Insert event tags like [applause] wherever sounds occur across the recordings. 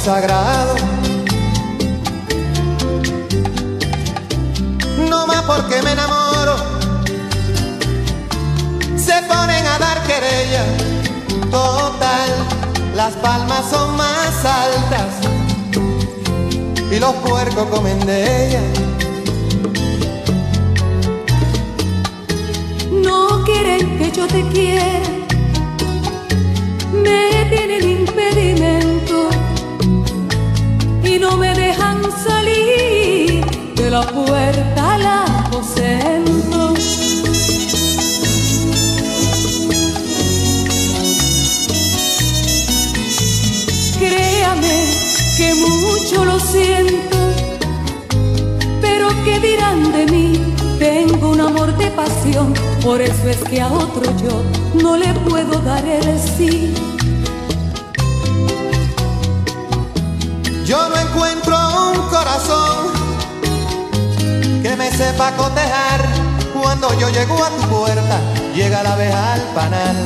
Sagrado. No más porque me enamoro, se ponen a dar querella. Total, las palmas son más altas y los puercos comen de ellas. quieren que yo te quiera, me tienen impedimento salir de la puerta al aposento. Créame que mucho lo siento, pero ¿qué dirán de mí? Tengo un amor de pasión, por eso es que a otro yo no le puedo dar el sí. Yo no encuentro un corazón que me sepa cotejar cuando yo llego a tu puerta. Llega la abeja al panal,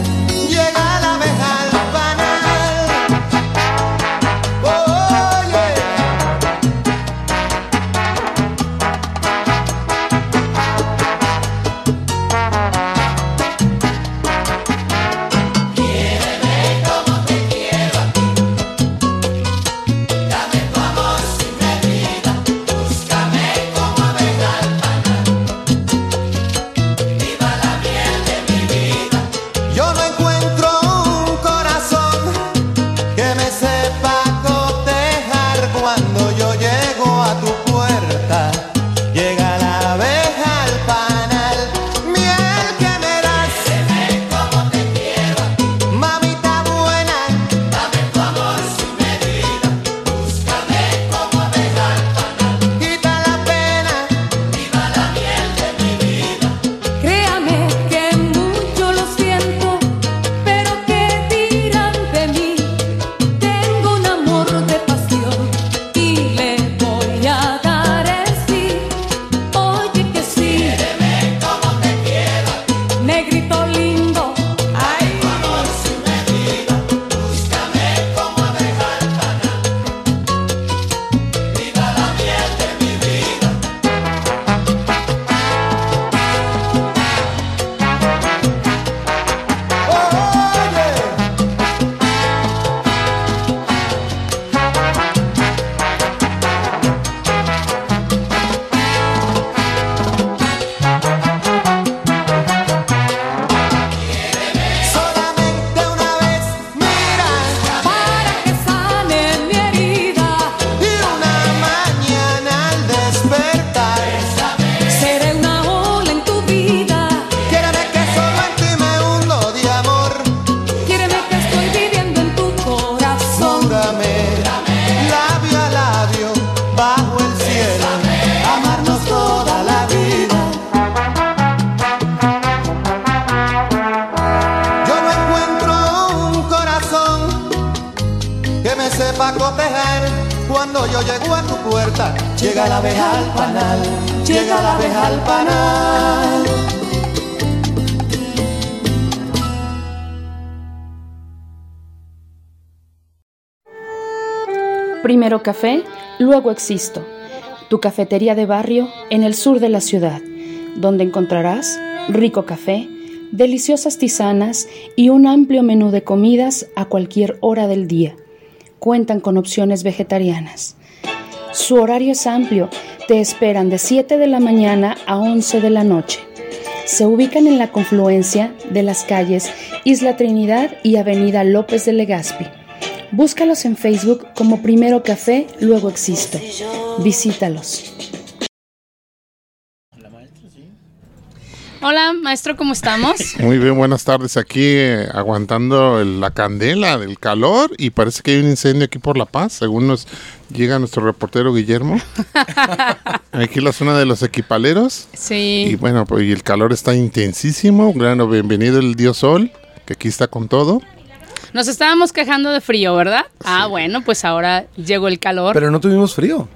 llega la abeja al Primero café, luego existo. Tu cafetería de barrio en el sur de la ciudad, donde encontrarás rico café, deliciosas tisanas y un amplio menú de comidas a cualquier hora del día. Cuentan con opciones vegetarianas. Su horario es amplio, te esperan de 7 de la mañana a 11 de la noche. Se ubican en la confluencia de las calles Isla Trinidad y Avenida López de Legazpi. Búscalos en Facebook como Primero Café, luego Existo. Visítalos. Hola, maestro, ¿cómo estamos? [laughs] Muy bien, buenas tardes. Aquí eh, aguantando el- la candela del calor y parece que hay un incendio aquí por La Paz, según nos llega nuestro reportero Guillermo. [laughs] aquí en la zona de los equipaleros. Y Sí. bueno, pues y el calor está intensísimo. Bueno, bienvenido el Dios Sol, que aquí está con todo. Nos estábamos quejando de frío, ¿verdad? Ah, bueno, pues ahora llegó el calor. Pero no tuvimos frío.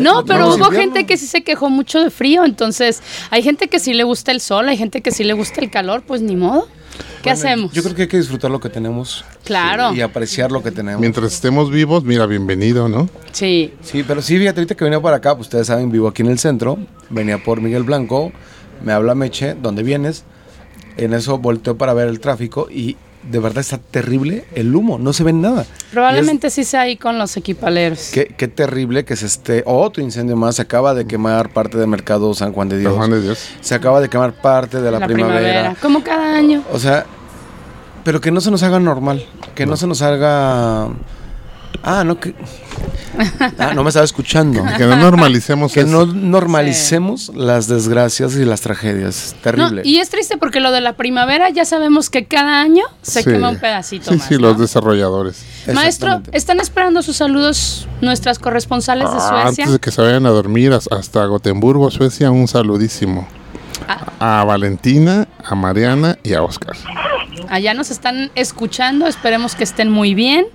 no, pero hubo invierno. gente que sí se quejó mucho de frío, entonces hay gente que sí le gusta el sol, hay gente que sí le gusta el calor, pues ni modo. ¿Qué Bueno, hacemos? Yo creo que hay que disfrutar lo que tenemos. Claro. Y apreciar lo que tenemos. Mientras estemos vivos, mira, bienvenido, ¿no? Sí. Sí, pero sí, fíjate, ahorita que venía para acá, pues ustedes saben, vivo aquí en el centro. Venía por Miguel Blanco, me habla Meche, ¿dónde vienes? En eso volteo para ver el tráfico y de verdad está terrible el humo, no se ve nada. Probablemente sí sea ahí con los equipaleros. Qué, qué terrible que se esté. Otro incendio más. Se acaba de quemar parte del mercado San Juan de Dios. San Juan de Dios. Se acaba de quemar parte de la, primavera. Como cada año. O sea, pero que no se nos haga normal. Que no, se nos haga. Ah, no, que. Ah, no me estaba escuchando. Que no normalicemos Que eso. no normalicemos las desgracias y las tragedias. Terrible. y es triste porque lo de la primavera ya sabemos que cada año se Sí. quema un pedacito Sí, más. sí, ¿no? los desarrolladores. Maestro. ¿están esperando sus saludos nuestras corresponsales de Ah, Suecia? antes de que se vayan a dormir as- hasta Gotemburgo, Suecia, un saludísimo. Ah. A Valentina, a Mariana y a Oscar. Allá nos están escuchando, esperemos que estén muy bien.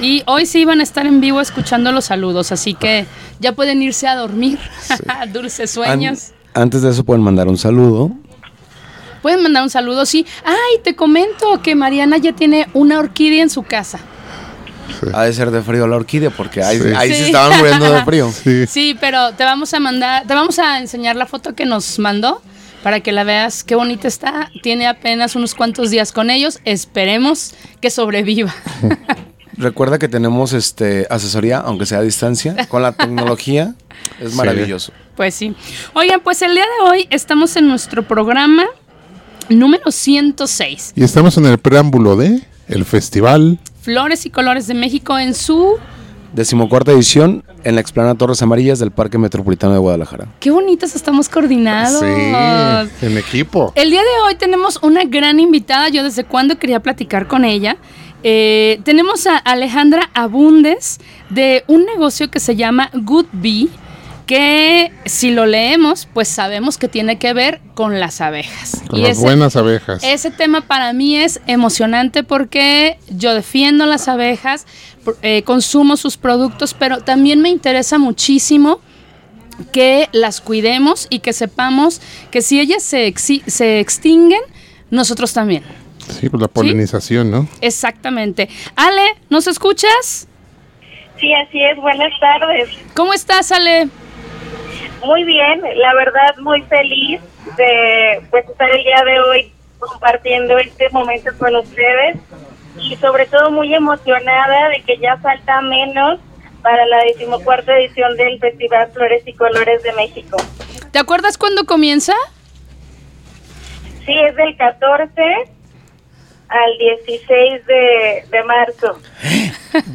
Y hoy sí van a estar en vivo escuchando los saludos, así que ya pueden irse a dormir. [laughs] Dulces sueños. An- antes de eso pueden mandar un saludo. Pueden mandar un saludo, sí. Ay, te comento que Mariana ya tiene una orquídea en su casa. Ha de ser de frío la orquídea porque ahí, Sí. ahí Sí. se estaban muriendo de frío. [laughs] Sí. Sí, pero te vamos a mandar, te vamos a enseñar la foto que nos mandó para que la veas qué bonita está. Tiene apenas unos cuantos días con ellos. Esperemos que sobreviva. [laughs] Recuerda que tenemos este asesoría, aunque sea a distancia, con la tecnología. Es Sí. maravilloso. Pues sí. Oigan, pues el día de hoy estamos en nuestro programa número 106. Y estamos en el preámbulo de el festival. Flores y Colores de México en su... Decimocuarta edición en la explanada Torres Amarillas del Parque Metropolitano de Guadalajara. Qué bonitos estamos coordinados. Sí, en equipo. El día de hoy tenemos una gran invitada. Yo desde cuando quería platicar con ella. Eh, tenemos a Alejandra Abundes de un negocio que se llama Good Bee, que si lo leemos, pues sabemos que tiene que ver con las abejas. Con Y las ese- buenas abejas. Ese tema para mí es emocionante porque yo defiendo las abejas, eh, consumo sus productos, pero también me interesa muchísimo que las cuidemos y que sepamos que si ellas se extinguen, nosotros también. Sí, pues la polinización, ¿no? Exactamente. Ale, ¿nos escuchas? Sí, así es. Buenas tardes. ¿Cómo estás, Ale? Muy bien, la verdad muy feliz de pues estar el día de hoy compartiendo este momento con ustedes y sobre todo muy emocionada de que ya falta menos para la decimocuarta edición del Festival Flores y Colores de México. ¿Te acuerdas cuándo comienza? Sí, es del 14 al 16 de, de marzo.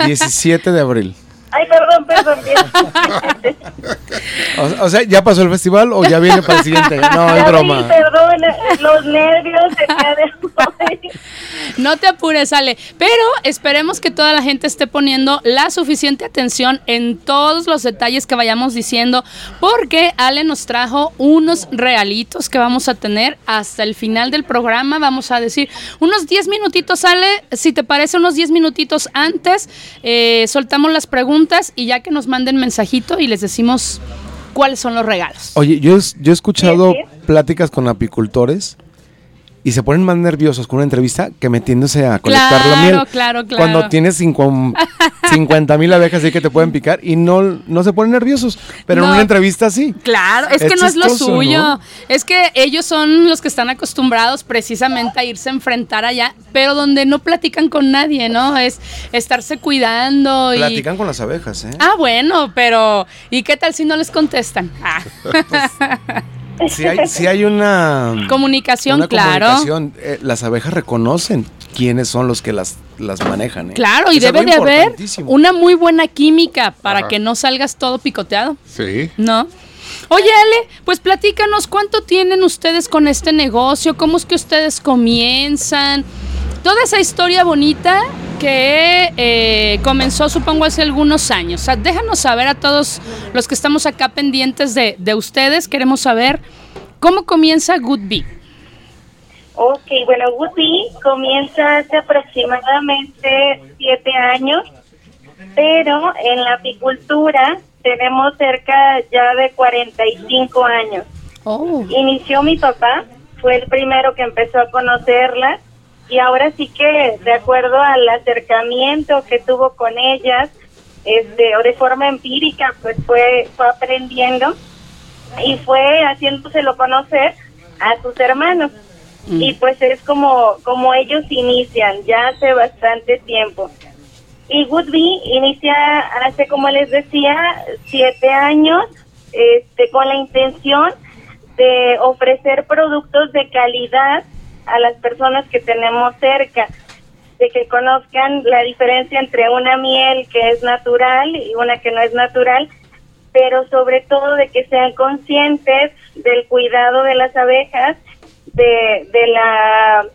17 de abril. Ay, perdón, perdón. [laughs] O, o sea, ¿ya pasó el festival o ya viene para el siguiente? [laughs] No, es broma. Perdón, los nervios de. No te apures, Ale. Pero esperemos que toda la gente esté poniendo la suficiente atención en todos los detalles que vayamos diciendo, porque Ale nos trajo unos realitos que vamos a tener hasta el final del programa. Vamos a decir unos 10 minutitos, Ale. Si te parece, unos 10 minutitos antes, eh, soltamos las preguntas y ya que nos manden mensajito y les decimos cuáles son los regalos. Oye, yo, he escuchado pláticas con apicultores y se ponen más nerviosos con una entrevista que metiéndose a colectar la miel. Claro, claro, claro. Cuando tienes [laughs] cincu- 50 mil abejas ahí que te pueden picar y no, no se ponen nerviosos. Pero en una entrevista sí. Claro, es, Es que no es lo suyo. ¿no? Es que ellos son los que están acostumbrados precisamente a irse a enfrentar allá, pero donde no platican con nadie, ¿no? Es estarse cuidando y. Platican con las abejas, ¿eh? Ah, bueno, pero ¿y qué tal si no les contestan? Ah. [laughs] [laughs] Si hay, si hay una Comunicación, una claro. comunicación, eh, las abejas reconocen quiénes son los que las, las manejan. ¿eh? Claro, y Es debe de haber una muy buena química para Ajá. que no salgas todo picoteado, Sí. ¿no? Oye, Ale, pues platícanos cuánto tienen ustedes con este negocio, cómo es que ustedes comienzan, toda esa historia bonita que eh, comenzó, supongo, hace algunos años. O sea, déjanos saber a todos los que estamos acá pendientes de, de ustedes, queremos saber cómo comienza Good Bee. Ok, bueno, Woody comienza hace aproximadamente siete años, pero en la apicultura tenemos cerca ya de 45 años. Oh. Inició mi papá, fue el primero que empezó a conocerla y ahora sí que de acuerdo al acercamiento que tuvo con ellas, este, o de forma empírica, pues fue, fue aprendiendo y fue haciéndoselo conocer a sus hermanos. Y pues es como, como ellos inician ya hace bastante tiempo. Y Woodby inicia hace, como les decía, siete años, este, con la intención de ofrecer productos de calidad a las personas que tenemos cerca, de que conozcan la diferencia entre una miel que es natural y una que no es natural, pero sobre todo de que sean conscientes del cuidado de las abejas, de, de la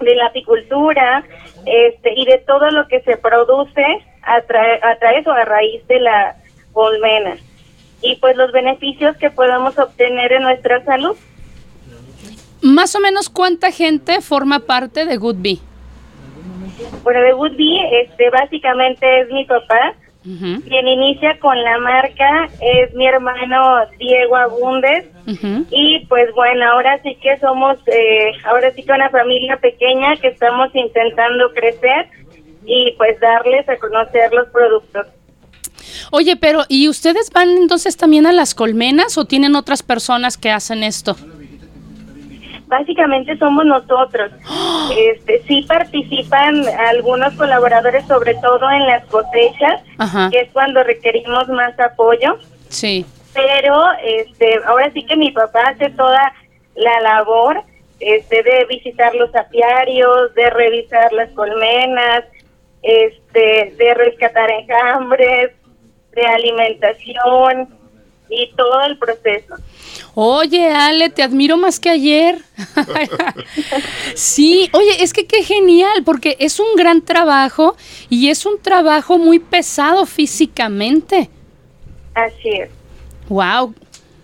de la apicultura este, y de todo lo que se produce a, tra- a través o a raíz de la colmena y pues los beneficios que podamos obtener en nuestra salud. Más o menos cuánta gente forma parte de Good Bee. Bueno, de Woodby, este, básicamente es mi papá, quien inicia con la marca, es mi hermano Diego Abundes, y pues bueno, ahora sí que somos, eh, ahora sí que una familia pequeña que estamos intentando crecer y pues darles a conocer los productos. Oye, pero ¿y ustedes van entonces también a las colmenas o tienen otras personas que hacen esto? Básicamente somos nosotros. Este, sí participan algunos colaboradores, sobre todo en las cosechas, Ajá. que es cuando requerimos más apoyo. Sí. Pero este, ahora sí que mi papá hace toda la labor este, de visitar los apiarios, de revisar las colmenas, este, de rescatar enjambres, de alimentación y todo el proceso. Oye, Ale, te admiro más que ayer. [laughs] sí, oye, es que qué genial, porque es un gran trabajo y es un trabajo muy pesado físicamente. Así es. Wow.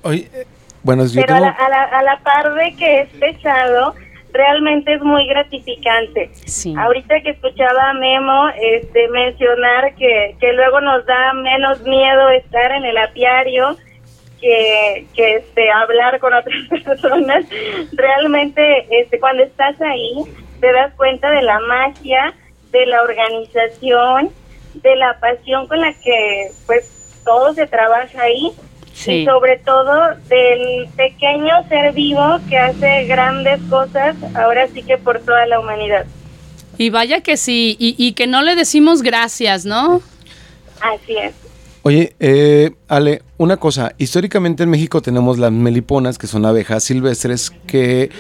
Oye, eh, bueno, yo Pero a la, a, la, a la par de que es pesado, realmente es muy gratificante. Sí. Ahorita que escuchaba a Memo este, mencionar que, que luego nos da menos miedo estar en el apiario que, que este, hablar con otras [laughs] personas, realmente este, cuando estás ahí te das cuenta de la magia, de la organización, de la pasión con la que pues todo se trabaja ahí Sí. y sobre todo del pequeño ser vivo que hace grandes cosas, ahora sí que por toda la humanidad. Y vaya que sí, y, y que no le decimos gracias, ¿no? Así es. Oye, eh, Ale, una cosa. Históricamente en México tenemos las meliponas, que son abejas silvestres que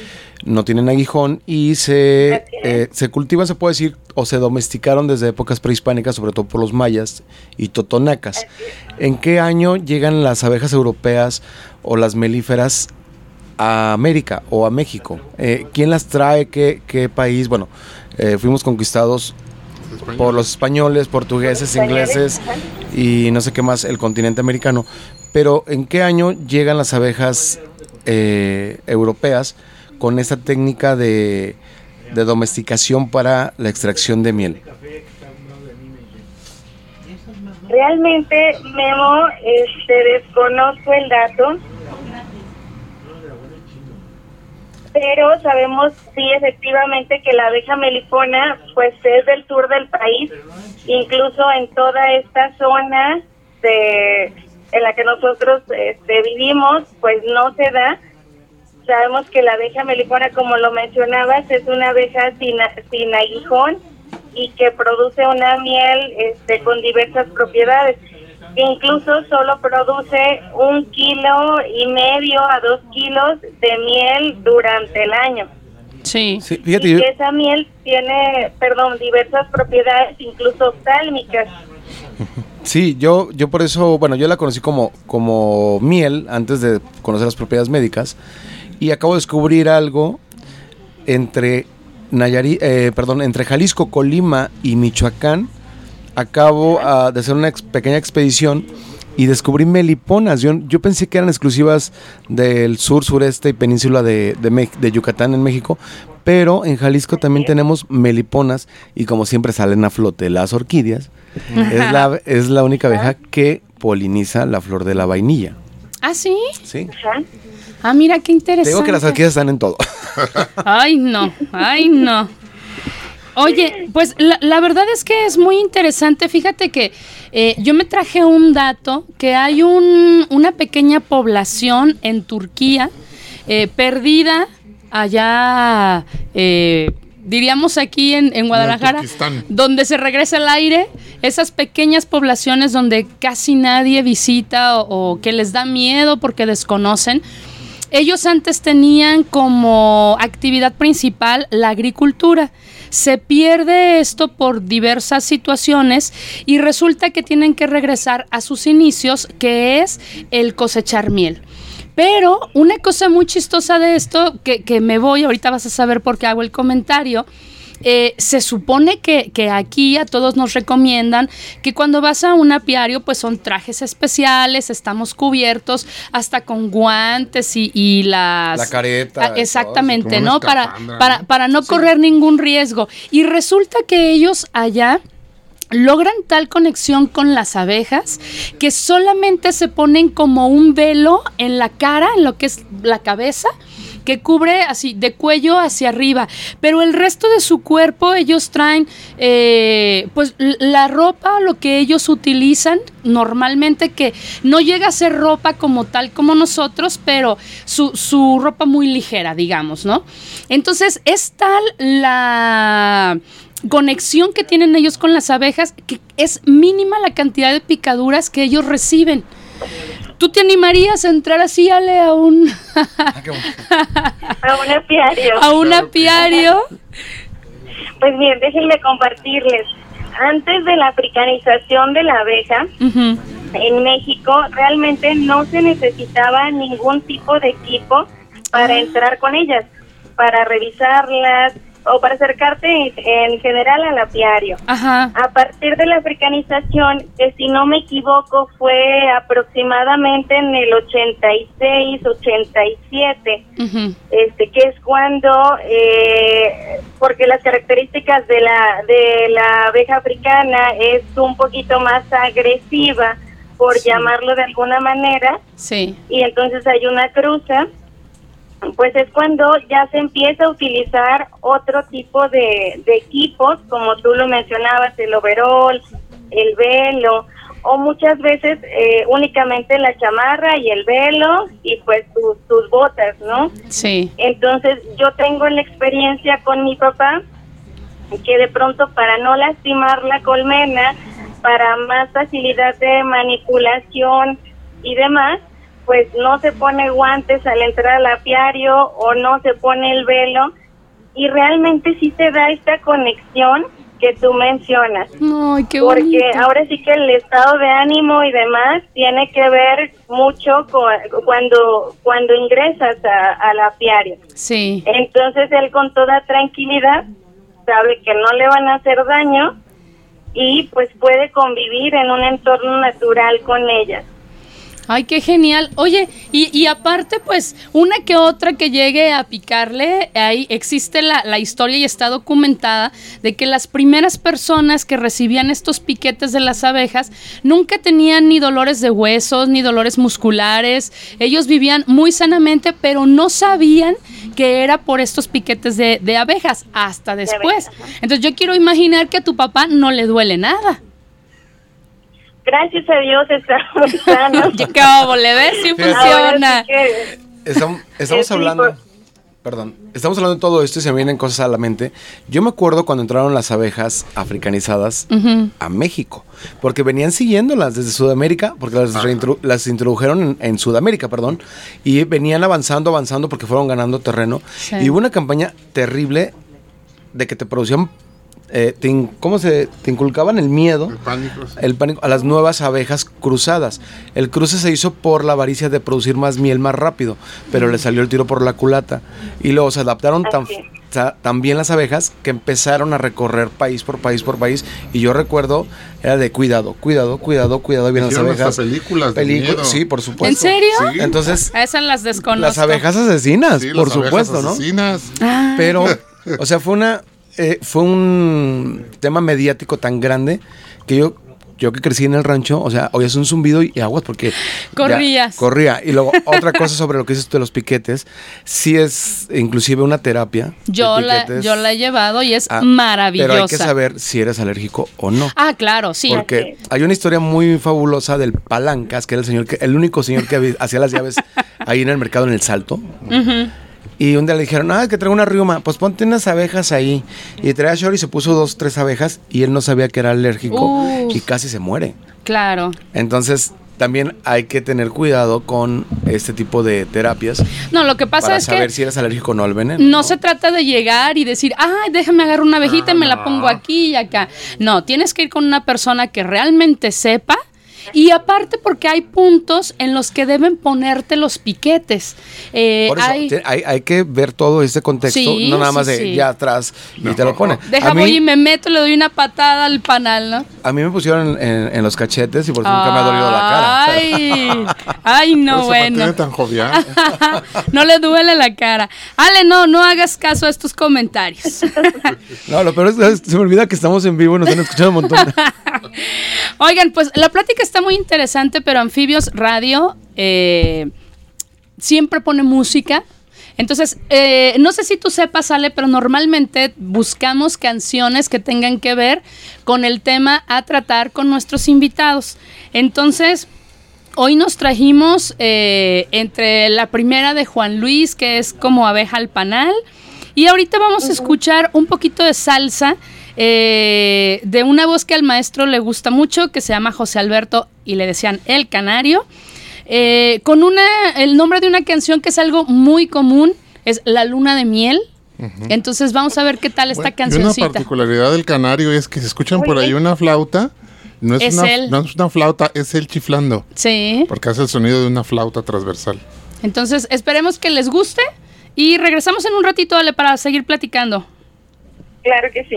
no tienen aguijón y se, eh, se cultivan, se puede decir, o se domesticaron desde épocas prehispánicas, sobre todo por los mayas y totonacas. ¿En qué año llegan las abejas europeas o las melíferas a América o a México? Eh, ¿Quién las trae? ¿Qué, qué país? Bueno, eh, fuimos conquistados por los españoles, portugueses, Españoles, ingleses y no sé qué más, el continente americano. Pero ¿en qué año llegan las abejas eh, europeas con esta técnica de, de domesticación para la extracción de miel? Realmente, Memo, este, desconozco el dato, pero sabemos, sí, efectivamente, que la abeja melipona, pues, es del sur del país, incluso en toda esta zona en la que nosotros este, vivimos, pues, no se da. Sabemos que la abeja melipona, como lo mencionabas, es una abeja sin, sin aguijón y que produce una miel este, con diversas propiedades. Que incluso solo produce un kilo y medio a dos kilos de miel durante el año. Sí. Sí, fíjate, y yo- que esa miel tiene, perdón, diversas propiedades, incluso oftálmicas. Sí, yo, yo por eso, bueno, yo la conocí como, como miel antes de conocer las propiedades médicas y acabo de descubrir algo entre Nayari, eh, perdón, entre Jalisco, Colima y Michoacán. Acabo ah, de hacer una ex- pequeña expedición y descubrí meliponas. Yo, yo pensé que eran exclusivas del sur, sureste y península de, de, Yucatán en México, pero en Jalisco también tenemos meliponas y como siempre salen a flote las orquídeas. Es la, [laughs] es la única abeja que poliniza la flor de la vainilla. ¿Ah, sí? ¿Sí? Ajá. Ah, mira qué Te interesante. digo que las orquídeas están en todo. Ay, no, ay, no. Oye, pues la, la verdad es que es muy interesante. Fíjate que eh, yo me traje un dato que hay un, una pequeña población en Turquía eh, perdida allá, eh, diríamos aquí en, en Guadalajara, donde se regresa el aire, esas pequeñas poblaciones donde casi nadie visita o, o que les da miedo porque desconocen. Ellos antes tenían como actividad principal la agricultura. Se pierde esto por diversas situaciones y resulta que tienen que regresar a sus inicios, que es el cosechar miel. Pero una cosa muy chistosa de esto, que, que me voy, ahorita vas a saber por qué hago el comentario, eh, se supone que, que aquí a todos nos recomiendan que cuando vas a un apiario pues son trajes especiales, estamos cubiertos hasta con guantes y, y las... La careta, Ah, exactamente, ¿no? Para, para, ¿no? para no correr ningún riesgo. Y resulta que ellos allá logran tal conexión con las abejas que solamente se ponen como un velo en la cara, en lo que es la cabeza, que cubre así de cuello hacia arriba, pero el resto de su cuerpo ellos traen eh, pues la ropa, lo que ellos utilizan normalmente que no llega a ser ropa como tal como nosotros, pero su, su ropa muy ligera, digamos, ¿no? Entonces es tal la conexión que tienen ellos con las abejas que es mínima la cantidad de picaduras que ellos reciben. ¿Tú te animarías a entrar así, Ale, a un, A un apiario. a un apiario? Pues bien, déjenme compartirles. Antes de la africanización de la abeja, en México realmente no se necesitaba ningún tipo de equipo para entrar con ellas, para revisarlas o para acercarte en, en general al apiario. Ajá. A partir de la africanización, que si no me equivoco fue aproximadamente en el 86, 87, ujú. este que es cuando eh, porque las características de la de la abeja africana es un poquito más agresiva por llamarlo de alguna manera Sí. y entonces hay una cruza pues es cuando ya se empieza a utilizar otro tipo de, de equipos como tú lo mencionabas el overol el velo o muchas veces eh, únicamente la chamarra y el velo y pues tus, tus botas no Sí. entonces yo tengo la experiencia con mi papá que de pronto para no lastimar la colmena, para más facilidad de manipulación y demás, pues no se pone guantes al entrar al apiario o no se pone el velo y realmente sí se da esta conexión que tú mencionas Ay, qué porque bonito. ahora sí que el estado de ánimo y demás tiene que ver mucho con, cuando cuando ingresas a- al apiario. Sí. Entonces él con toda tranquilidad sabe que no le van a hacer daño y pues puede convivir en un entorno natural con ellas. Ay, qué genial. Oye, y, y aparte, pues, una que otra que llegue a picarle, ahí existe la, la historia y está documentada de que las primeras personas que recibían estos piquetes de las abejas nunca tenían ni dolores de huesos, ni dolores musculares. Ellos vivían muy sanamente, pero no sabían que era por estos piquetes de, de abejas hasta después. Entonces, yo quiero imaginar que a tu papá no le duele nada. Gracias a Dios está [laughs] muy sano. [laughs] ¿Qué óvole, ves? Sí funciona. sí que- [laughs] Estamos, estamos hablando. Perdón, estamos hablando de todo esto y se me vienen cosas a la mente. Yo me acuerdo cuando entraron las abejas africanizadas a México, porque venían siguiéndolas desde Sudamérica, porque las, reintro- las introdujeron en, en Sudamérica, perdón, y venían avanzando, avanzando porque fueron ganando terreno. Sí. Y hubo una campaña terrible de que te producían, eh, te in- ¿cómo se? Te inculcaban el miedo El pánico. sí. el pánico a las nuevas abejas cruzadas. El cruce se hizo por la avaricia de producir más miel más rápido, pero le salió el tiro por la culata. Y luego se adaptaron tan, bien las abejas que empezaron a recorrer país por país por país. Y yo recuerdo, era de cuidado, cuidado, cuidado, cuidado. Vienen las abejas. películas de Pelicu- miedo. Sí, por supuesto. ¿En serio? Sí. Entonces, A esas las desconozco. las abejas asesinas, Sí, por las abejas supuesto, ¿no? asesinas. Ah, Pero, o sea, fue una eh, fue un tema mediático tan grande que yo yo que crecí en el rancho, o sea, oías un zumbido y aguas porque ya Corrías. corría. Y luego [laughs] otra cosa sobre lo que dices tú de los piquetes, sí es inclusive una terapia. yo, la, yo la he llevado y es Ah, maravillosa. Pero hay que saber si eres alérgico o no. Ah, claro, sí. Porque hay una historia muy fabulosa del Palancas, que era el señor que, el único señor que hacía las llaves ahí en el mercado en el Salto. Ujú. Y un día le dijeron, ah, que traigo una riuma, pues ponte unas abejas ahí. Y traía short y se puso dos, tres abejas y él no sabía que era alérgico Uf. y casi se muere. Claro. Entonces, también hay que tener cuidado con este tipo de terapias No, lo que pasa para es saber que si eres alérgico o no al veneno. no se trata de llegar y decir, ay, déjame agarrar una abejita y me la pongo aquí y acá. No, tienes que ir con una persona que realmente sepa. Y aparte porque hay puntos en los que deben ponerte los piquetes. Eh, Por eso, hay- hay, hay que ver todo este contexto, Sí, no nada más sí, de sí. ya atrás y te lo pone. Deja a, voy y mí, me meto, le doy una patada al panal, ¿no? a mí me pusieron en, en los cachetes y por eso nunca me ha dolido la cara. Ay, [laughs] ay, Por no, eso bueno. tan jovial. [laughs] no le duele la cara. Ale, no, no hagas caso a estos comentarios. [laughs] No, lo peor es que se me olvida que estamos en vivo y nos están escuchando un montón. Oigan, pues la plática está muy interesante, pero Anfibios Radio eh, siempre pone música. Entonces, eh, no sé si tú sepas, Ale, pero normalmente buscamos canciones que tengan que ver con el tema a tratar con nuestros invitados. Entonces, hoy nos trajimos eh, entre la primera de Juan Luis, que es como abeja al panal, y ahorita vamos a escuchar un poquito de salsa eh, de una voz que al maestro le gusta mucho, que se llama José Alberto y le decían El Canario, eh, con una, el nombre de una canción que es algo muy común, es La Luna de Miel. Entonces vamos a ver qué tal esta Bueno, y cancioncita. una particularidad del canario es que si escuchan por ahí una flauta, no es, Es una, no es una flauta, es él chiflando, Sí. porque hace el sonido de una flauta transversal. Entonces, esperemos que les guste y regresamos en un ratito, Ale, para seguir platicando. Claro que sí.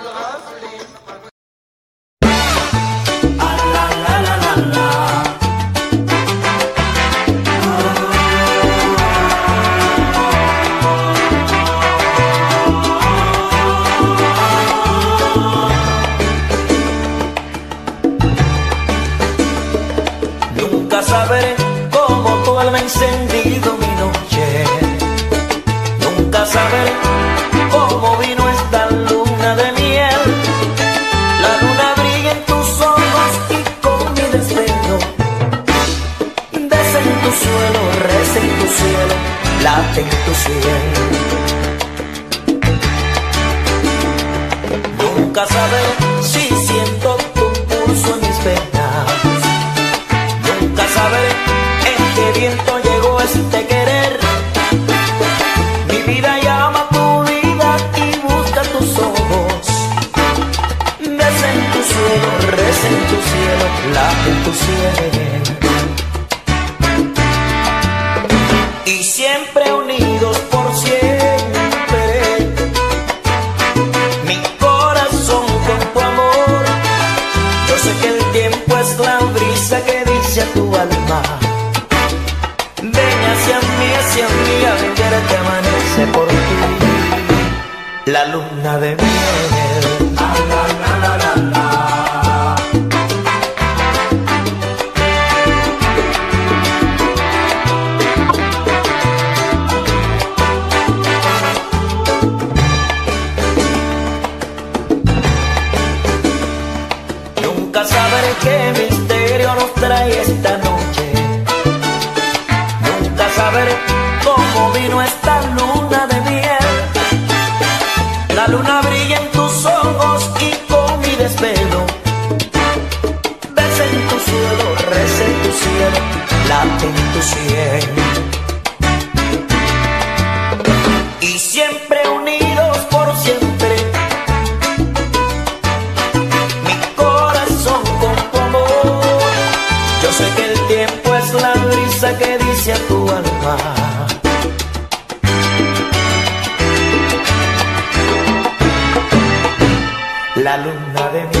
Nunca sabré cómo tu alma ha encendido mi noche. Nunca sabré cómo vino esta luna de miel. La luna brilla en tus ojos y con mi destello. Desde en tu suelo, reza en tu cielo, late en tu cielo. Sé que el tiempo es la brisa que dice a tu alma. La luna de miel.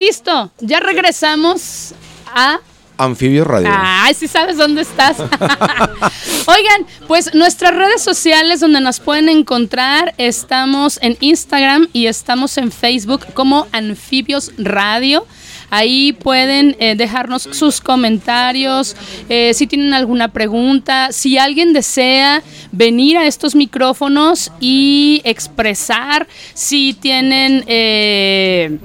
Listo, ya regresamos a Anfibio Radio. Ay, sí sabes dónde estás. [laughs] Oigan, pues nuestras redes sociales donde nos pueden encontrar, estamos en Instagram y estamos en Facebook como Anfibios Radio. Ahí pueden eh, dejarnos sus comentarios, eh, si tienen alguna pregunta, si alguien desea venir a estos micrófonos y expresar si tienen eh,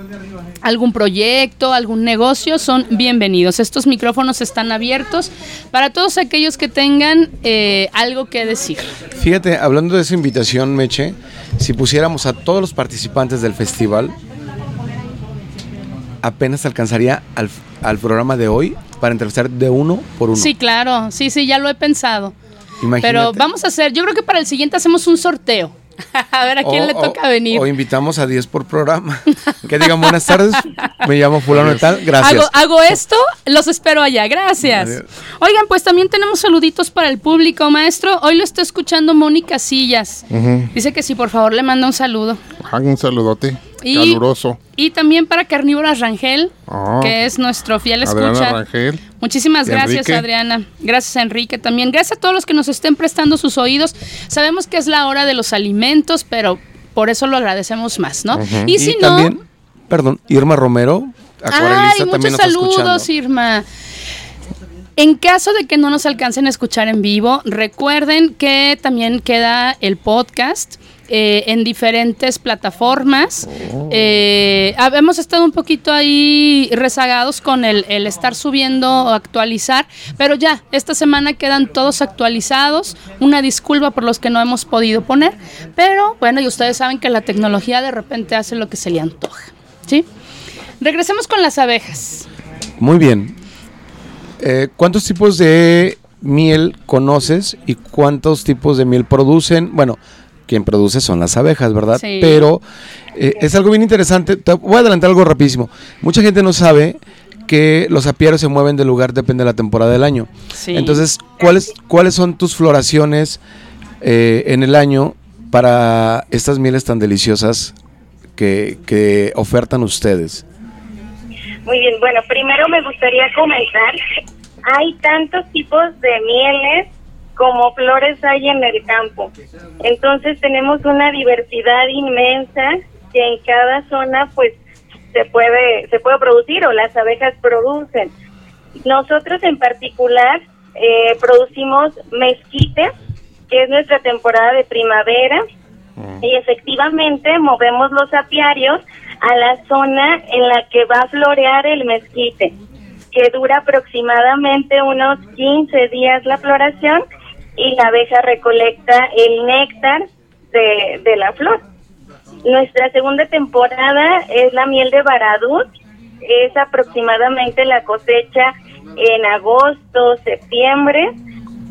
algún proyecto, algún negocio, son bienvenidos. Estos micrófonos están abiertos para todos aquellos que tengan eh, algo que decir. Fíjate, hablando de esa invitación, Meche, si pusiéramos a todos los participantes del festival, apenas alcanzaría al, al programa de hoy para entrevistar de uno por uno. Sí, claro, sí, sí, ya lo he pensado. Imagínate. Pero vamos a hacer, yo creo que para el siguiente hacemos un sorteo. [laughs] a ver a quién O- le o- toca venir. O invitamos a 10 por programa. [laughs] que digan buenas tardes, me llamo fulano de tal, gracias. Hago, hago esto, los espero allá, gracias. Adiós. Oigan, pues también tenemos saluditos para el público, maestro. Hoy lo está escuchando Mónica Sillas. Dice que si por favor le manda un saludo. Ajá, un saludote Y- caluroso. Y también para Carnívoras Rangel, Ah. que es nuestro fiel Adriana escucha. Rangel. Muchísimas gracias, Enrique. Adriana. Gracias, Enrique, también. Gracias a todos los que nos estén prestando sus oídos. Sabemos que es la hora de los alimentos, pero por eso lo agradecemos más, ¿no? Y si no... también, perdón, Irma Romero, acuarelista, Ay, también muchos nos está escuchando. saludos, Irma. En caso de que no nos alcancen a escuchar en vivo, recuerden que también queda el podcast eh, en diferentes plataformas. Eh, hab- hemos estado un poquito ahí rezagados con el, el estar subiendo o actualizar, pero ya, esta semana quedan todos actualizados. Una disculpa por los que no hemos podido poner, pero bueno, y ustedes saben que la tecnología de repente hace lo que se le antoja. ¿Sí? Regresemos con las abejas. Muy bien. Eh, ¿Cuántos tipos de miel conoces y cuántos tipos de miel producen? Bueno, quien produce son las abejas, ¿verdad? Sí. Pero eh, es algo bien interesante. Te voy a adelantar algo rapidísimo. Mucha gente no sabe que los apiarios se mueven de lugar, depende de la temporada del año. Sí. Entonces, ¿cuáles, ¿cuáles son tus floraciones eh, en el año para estas mieles tan deliciosas que, que ofertan ustedes? Muy bien, bueno, primero me gustaría comentar, hay tantos tipos de mieles como flores hay en el campo. Entonces tenemos una diversidad inmensa que en cada zona pues se puede se puede producir o las abejas producen. Nosotros en particular eh, producimos mezquite, que es nuestra temporada de primavera, y efectivamente movemos los apiarios a la zona en la que va a florear el mezquite, que dura aproximadamente unos 15 días la floración y la abeja recolecta el néctar de, de la flor. Nuestra segunda temporada es la miel de Baradut, es aproximadamente la cosecha en agosto, septiembre,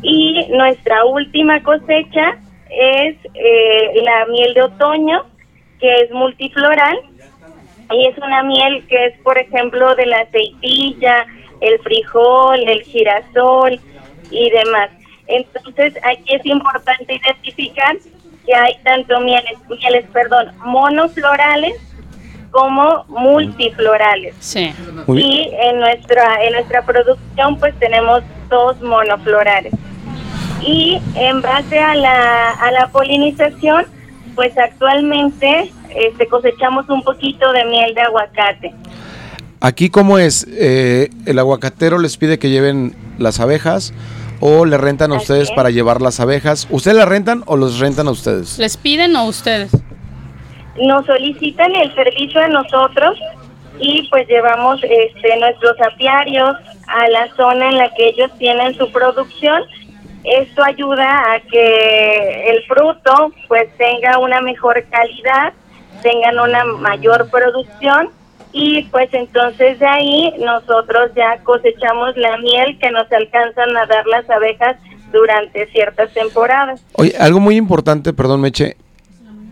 y nuestra última cosecha es eh, la miel de otoño, que es multifloral, y es una miel que es, por ejemplo, de la aceitilla, el frijol, el girasol y demás. Entonces, aquí es importante identificar que hay tanto mieles, mieles perdón, monoflorales como multiflorales. Sí. Y en nuestra en nuestra producción pues tenemos dos monoflorales. Y en base a la, a la polinización, pues actualmente este, cosechamos un poquito de miel de aguacate. Aquí, ¿cómo es? Eh, ¿El aguacatero les pide que lleven las abejas o le rentan a ustedes es. para llevar las abejas? ¿Ustedes las rentan o los rentan a ustedes? ¿Les piden o ustedes? Nos solicitan el servicio a nosotros y pues llevamos este, nuestros apiarios a la zona en la que ellos tienen su producción. Esto ayuda a que el fruto pues tenga una mejor calidad, tengan una mayor producción y pues entonces de ahí nosotros ya cosechamos la miel que nos alcanzan a dar las abejas durante ciertas temporadas. Oye, algo muy importante, perdón, Meche.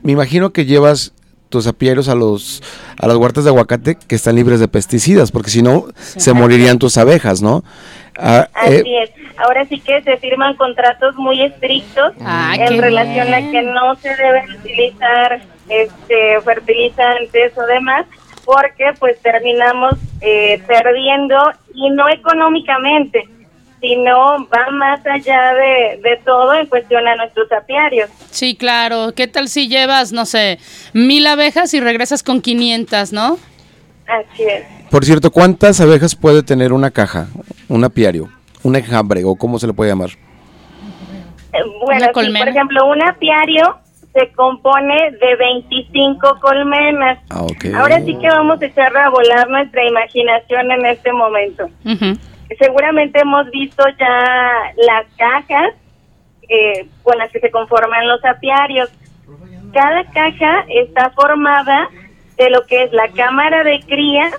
Me imagino que llevas tus apiarios a los a las huertas de aguacate que están libres de pesticidas, porque si no se morirían tus abejas, ¿no? Ah, eh, Así es. Ahora sí que se firman contratos muy estrictos Ah, en relación bien. a que no se deben utilizar este fertilizantes o demás, porque pues terminamos eh, perdiendo y no económicamente, sino va más allá de, de todo en cuestión a nuestros apiarios. Sí, claro. ¿Qué tal si llevas, no sé, mil abejas y regresas con 500, no? Así es. por cierto, ¿cuántas abejas puede tener una caja, un apiario, un enjambre o cómo se le puede llamar? Eh, Bueno, sí, por ejemplo, un apiario se compone de 25 colmenas. Ah. Ahora sí que vamos a echar a volar nuestra imaginación en este momento. Seguramente hemos visto ya las cajas eh, con las que se conforman los apiarios. Cada caja está formada de lo que es la cámara de cría,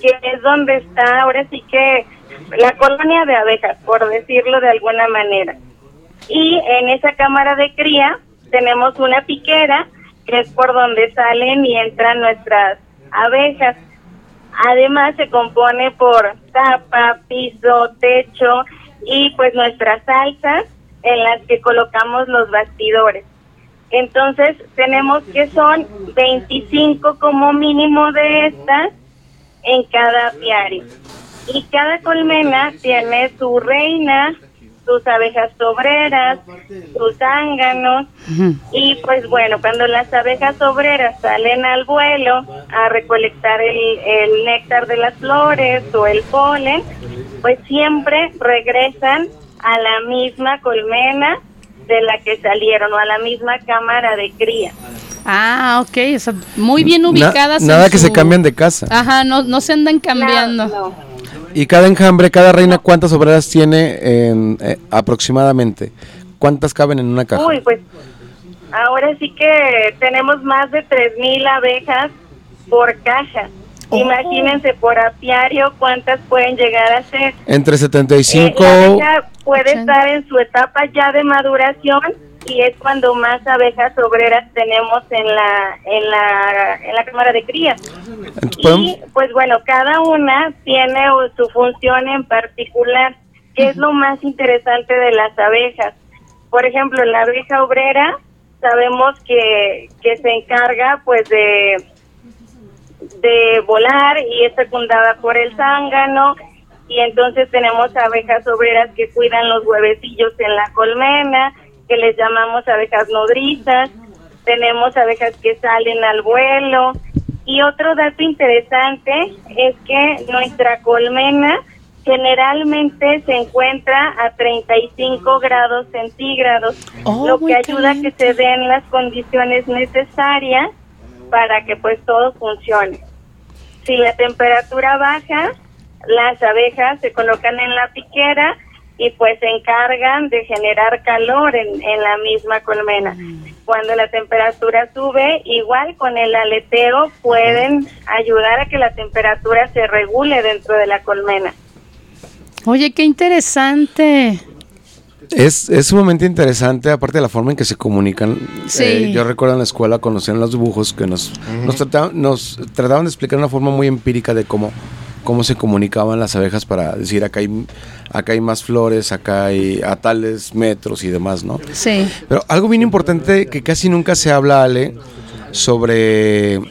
que es donde está ahora sí que la colonia de abejas, por decirlo de alguna manera. Y en esa cámara de cría tenemos una piquera, que es por donde salen y entran nuestras abejas. Además se compone por tapa, piso, techo y pues nuestras salsas en las que colocamos los bastidores. Entonces tenemos que son 25 como mínimo de estas en cada apiario. Y cada colmena tiene su reina, sus abejas obreras, sus zánganos. Y pues bueno, cuando las abejas obreras salen al vuelo a recolectar el, el néctar de las flores o el polen, pues siempre regresan a la misma colmena de la que salieron o a la misma cámara de cría. Ah, ok. o sea, muy bien Na- ubicadas. en nada que se cambian de casa. Ajá, no, no se andan cambiando. No, no. Y cada enjambre, cada reina, ¿cuántas obreras tiene en, eh, aproximadamente? ¿Cuántas caben en una caja? Uy, pues ahora sí que tenemos más de 3.000 abejas por caja. Imagínense por apiario cuántas pueden llegar a ser. Entre Eh, 75... la abeja puede estar en su etapa ya de maduración y es cuando más abejas obreras tenemos en la en la en la cámara de cría. Y pues bueno, cada una tiene su función en particular, que es lo más interesante de las abejas. Por ejemplo, la abeja obrera sabemos que, que se encarga pues de, de volar y es secundada por el zángano y entonces tenemos abejas obreras que cuidan los huevecillos en la colmena, que les llamamos abejas nodrizas, tenemos abejas que salen al vuelo. Y otro dato interesante es que nuestra colmena generalmente se encuentra a 35 grados centígrados, Oh, lo que ayuda a que se den las condiciones necesarias para que pues todo funcione. Si la temperatura baja, las abejas se colocan en la piquera y pues se encargan de generar calor en, en la misma colmena. Cuando la temperatura sube, igual con el aleteo pueden ayudar a que la temperatura se regule dentro de la colmena. Oye, qué interesante. Es, es sumamente interesante, aparte de la forma en que se comunican. Sí. Eh, yo recuerdo en la escuela conocían los dibujos que nos, nos, trataban, nos trataban de explicar de una forma muy empírica de cómo, cómo se comunicaban las abejas para decir acá hay, acá hay más flores, acá hay a tales metros y demás, ¿no? Sí. Pero algo bien importante que casi nunca se habla, Ale, sobre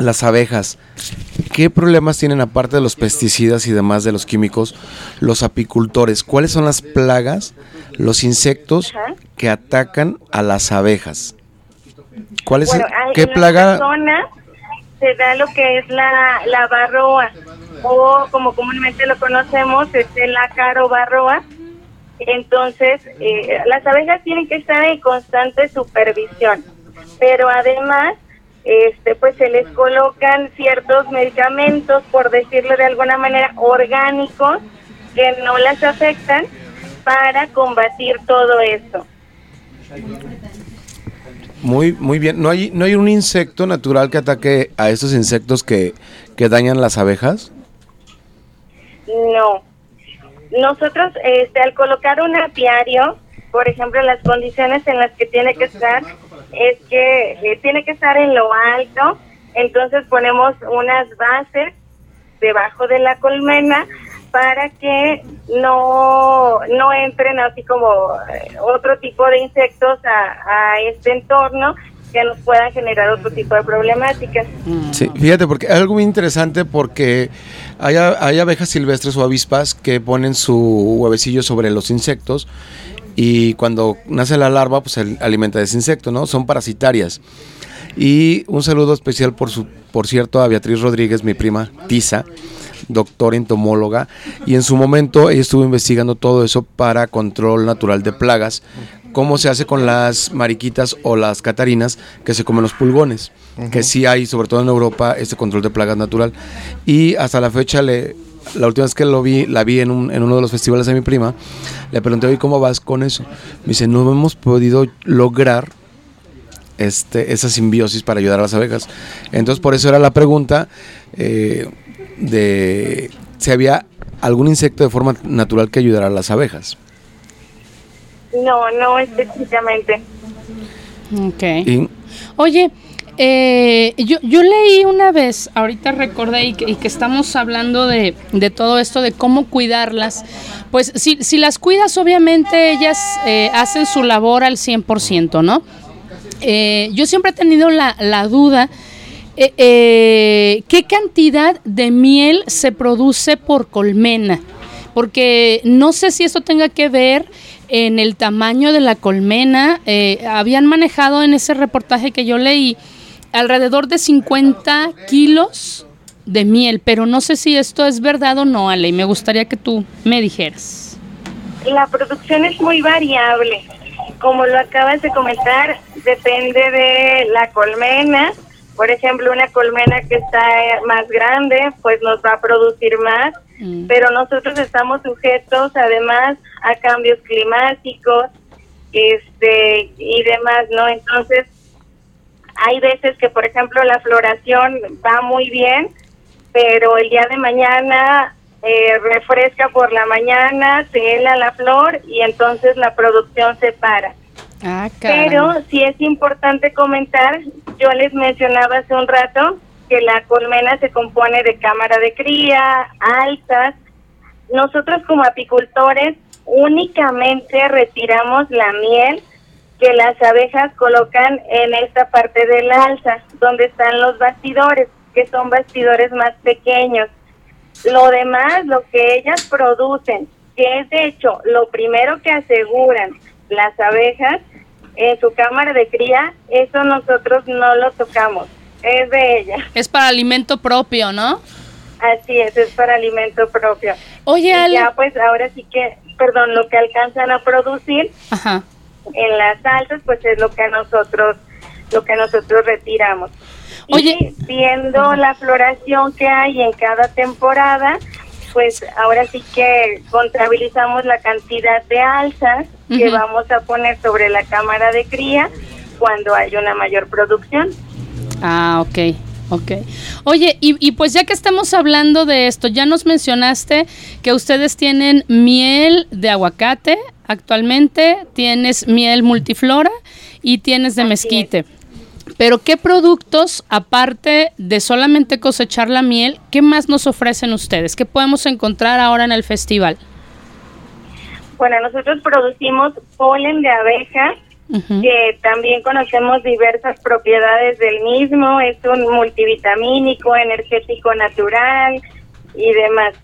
las abejas. ¿Qué problemas tienen aparte de los pesticidas y demás de los químicos los apicultores? ¿Cuáles son las plagas, los insectos que atacan a las abejas? ¿Cuál es Bueno, qué plaga? Se da lo que es la, la barroa, o como comúnmente lo conocemos, es el ácaro barroa. Entonces, eh, las abejas tienen que estar en constante supervisión, pero además, este, pues se les colocan ciertos medicamentos, por decirlo de alguna manera, orgánicos, que no las afectan para combatir todo esto. Muy, muy bien. ¿No hay, ¿No hay un insecto natural que ataque a estos insectos que, que dañan las abejas? No. Nosotros, este, al colocar un apiario, por ejemplo, las condiciones en las que tiene que estar es que eh, tiene que estar en lo alto, entonces ponemos unas bases debajo de la colmena para que no, no entren así como eh, otro tipo de insectos a, a este entorno que nos puedan generar otro tipo de problemáticas. Sí, fíjate, porque es algo muy interesante porque hay, hay abejas silvestres o avispas que ponen su huevecillo sobre los insectos y cuando nace la larva, pues se alimenta de ese insecto, ¿no? Son parasitarias. Y un saludo especial, por, su, por cierto, a Beatriz Rodríguez, mi prima Tisa, doctora entomóloga, y en su momento ella estuvo investigando todo eso para control natural de plagas, cómo se hace con las mariquitas o las catarinas que se comen los pulgones, que sí hay, sobre todo en Europa, este control de plagas natural. Y hasta la fecha, le, la última vez que lo vi, la vi en, un- en uno de los festivales de mi prima, le pregunté, oye, ¿cómo vas con eso? Me dice, no hemos podido lograr este, esa simbiosis para ayudar a las abejas. Entonces, por eso era la pregunta eh, de si había algún insecto de forma natural que ayudara a las abejas. No, no específicamente. Ok. Y Oye, eh, yo, yo leí una vez, ahorita recordé y que, y que estamos hablando de, de todo esto, de cómo cuidarlas. Pues si, si las cuidas, obviamente ellas eh, hacen su labor al 100%, ¿no? Eh, yo siempre he tenido la, la duda, eh, eh, ¿qué cantidad de miel se produce por colmena? Porque no sé si esto tenga que ver en el tamaño de la colmena. Eh, habían manejado en ese reportaje que yo leí alrededor de 50 kilos de miel, pero no sé si esto es verdad o no, Ale, y me gustaría que tú me dijeras. La producción es muy variable. Como lo acabas de comentar, depende de la colmena. Por ejemplo, una colmena que está más grande, pues nos va a producir más. Mm. Pero nosotros estamos sujetos, además, a cambios climáticos, este y demás, ¿no? Entonces, hay veces que, por ejemplo, la floración va muy bien, pero el día de mañana eh, refresca por la mañana, se hela la flor y entonces la producción se para. Ah. Pero sí es importante comentar, yo les mencionaba hace un rato que la colmena se compone de cámara de cría, altas. Nosotros como apicultores únicamente retiramos la miel que las abejas colocan en esta parte del alza, donde están los bastidores, que son bastidores más pequeños. Lo demás, lo que ellas producen, que es de hecho lo primero que aseguran las abejas en su cámara de cría, eso nosotros no lo tocamos, es de ellas. Es para alimento propio, ¿no? Así es, es para alimento propio. Oye, Ale. ya pues ahora sí que, perdón, lo que alcanzan a producir Ajá. en las salsas, pues es lo que nosotros, lo que nosotros retiramos. Oye. Y viendo la floración que hay en cada temporada, pues ahora sí que contabilizamos la cantidad de alzas que vamos a poner sobre la cámara de cría cuando hay una mayor producción. Ah, ok, ok. Oye, y, y pues ya que estamos hablando de esto, ya nos mencionaste que ustedes tienen miel de aguacate actualmente, tienes miel multiflora y tienes de mezquite. Pero ¿qué productos, aparte de solamente cosechar la miel, qué más nos ofrecen ustedes? ¿Qué podemos encontrar ahora en el festival? Bueno, nosotros producimos polen de abeja, que también conocemos diversas propiedades del mismo, es un multivitamínico, energético natural y demás.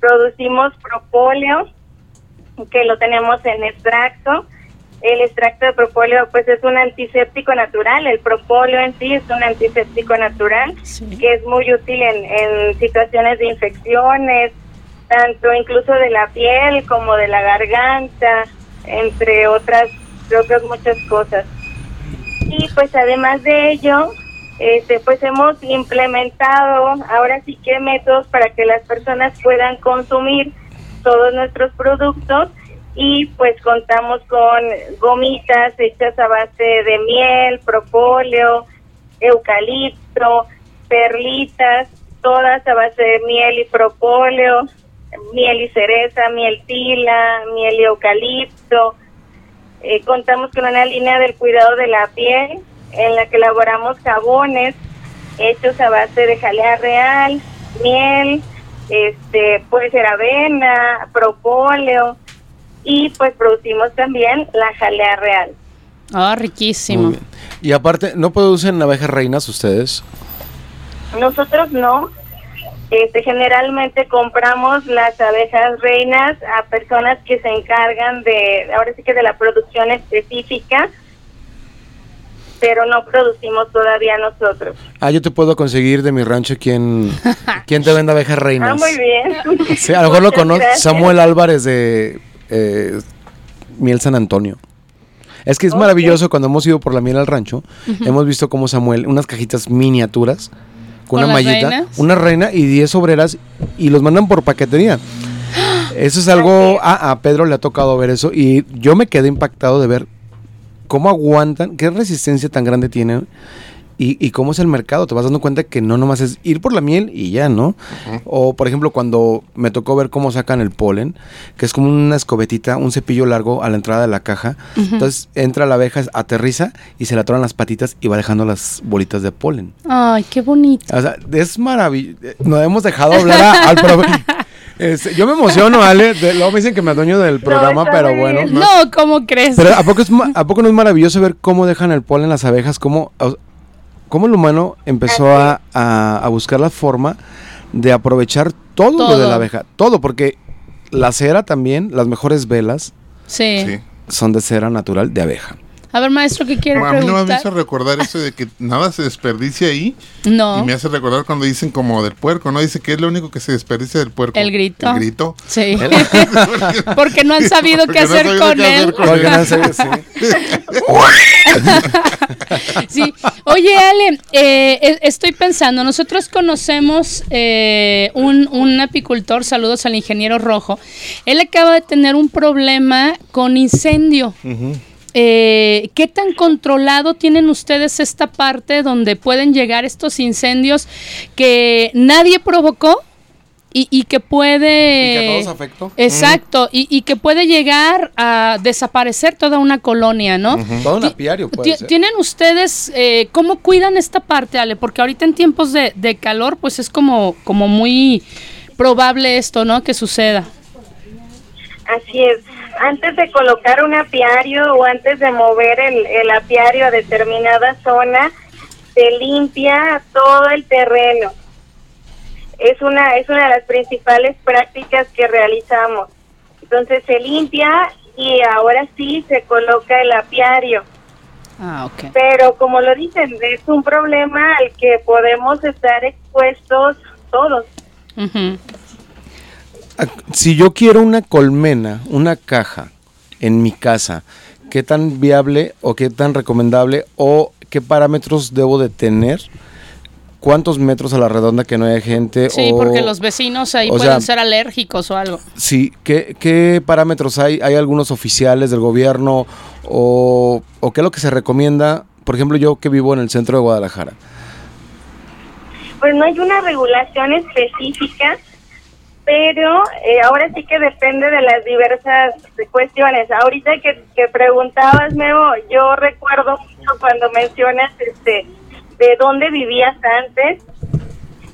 Producimos propóleo, que lo tenemos en extracto. El extracto de propóleo pues es un antiséptico natural, el propóleo en sí es un antiséptico natural Sí. que es muy útil en, en situaciones de infecciones, tanto incluso de la piel como de la garganta, entre otras, otras muchas cosas. Y pues además de ello, este, pues hemos implementado ahora sí que métodos para que las personas puedan consumir todos nuestros productos y pues contamos con gomitas hechas a base de miel, propóleo, eucalipto, perlitas, todas a base de miel y propóleo, miel y cereza, miel tila, miel y eucalipto. Eh, contamos con una línea del cuidado de la piel en la que elaboramos jabones hechos a base de jalea real, miel, este puede ser avena, propóleo y pues producimos también la jalea real. Ah, riquísimo. Y aparte, ¿no producen abejas reinas ustedes? Nosotros no. Este, generalmente compramos las abejas reinas a personas que se encargan de, ahora sí que de la producción específica, pero no producimos todavía nosotros. Ah, yo te puedo conseguir de mi rancho quien, [laughs] quien te venda abejas reinas. Ah, muy bien. [laughs] Sí, a lo mejor lo. Samuel Álvarez de eh, Miel San Antonio. Es que es maravilloso cuando hemos ido por la miel al rancho, hemos visto como Samuel, unas cajitas miniaturas con, ¿Con una mallita, reinas? una reina y 10 obreras y los mandan por paquetería. [gasps] Eso es algo, ah, a Pedro le ha tocado ver eso y yo me quedé impactado de ver cómo aguantan, qué resistencia tan grande tienen y, y cómo es el mercado. Te vas dando cuenta que no nomás es ir por la miel y ya, ¿no? O por ejemplo, cuando me tocó ver cómo sacan el polen, que es como una escobetita, un cepillo largo a la entrada de la caja. Entonces entra la abeja, aterriza y se le atoran las patitas y va dejando las bolitas de polen. Ay, qué bonito. O sea, es maravilloso. No hemos dejado hablar a- al profe. [laughs] Este, yo me emociono, Ale. de- luego me dicen que me adueño del programa, pero bueno. No, ¿cómo crees? Pero ¿a poco, es ¿a poco no es maravilloso ver cómo dejan el polen las abejas? Cómo, o- cómo el humano empezó a, a- a buscar la forma de aprovechar todo, lo de la abeja. Todo, porque la cera también, las mejores velas sí. Sí. son de cera natural de abeja. A ver, maestro, ¿qué quiere A mí no me preguntar? hace recordar eso de que nada se desperdicia ahí. No. Y me hace recordar cuando dicen como del puerco, ¿no? Dice que es lo único que se desperdicia del puerco. El grito. El grito. Sí. [laughs] [laughs] Porque no han sabido Porque qué no hacer han sabido con qué hacer él. con Porque él. no sé, sí. [laughs] Sí. Oye, Ale, eh, e- estoy pensando, nosotros conocemos eh, un, un apicultor, saludos al ingeniero Rojo. Él acaba de tener un problema con incendio. Eh, ¿Qué tan controlado tienen ustedes esta parte donde pueden llegar estos incendios que nadie provocó y, y que puede... Y que a todos afectó. Exacto, y, y que puede llegar a desaparecer toda una colonia, ¿no? Todo un apiario puede ser. ¿Tienen ustedes, eh, cómo cuidan esta parte, Ale? Porque ahorita en tiempos de, de calor, pues es como, como muy probable esto, ¿no? Que suceda. Así es. Antes de colocar un apiario o antes de mover el, el apiario a determinada zona, se limpia todo el terreno. Es una es una de las principales prácticas que realizamos. Entonces se limpia y ahora sí se coloca el apiario. Ah, ok. Pero como lo dicen, es un problema al que podemos estar expuestos todos. Ah, Si yo quiero una colmena, una caja en mi casa, ¿qué tan viable o qué tan recomendable o qué parámetros debo de tener? ¿Cuántos metros a la redonda que no haya gente? Sí, o- porque los vecinos ahí pueden sea, ser alérgicos o algo. Sí, ¿qué, qué parámetros hay? ¿Hay algunos oficiales del gobierno o, o qué es lo que se recomienda? Por ejemplo, yo que vivo en el centro de Guadalajara. Pues no hay una regulación específica, pero eh, ahora sí que depende de las diversas cuestiones. Ahorita que, que preguntabas, Memo, yo recuerdo mucho cuando mencionas este de dónde vivías antes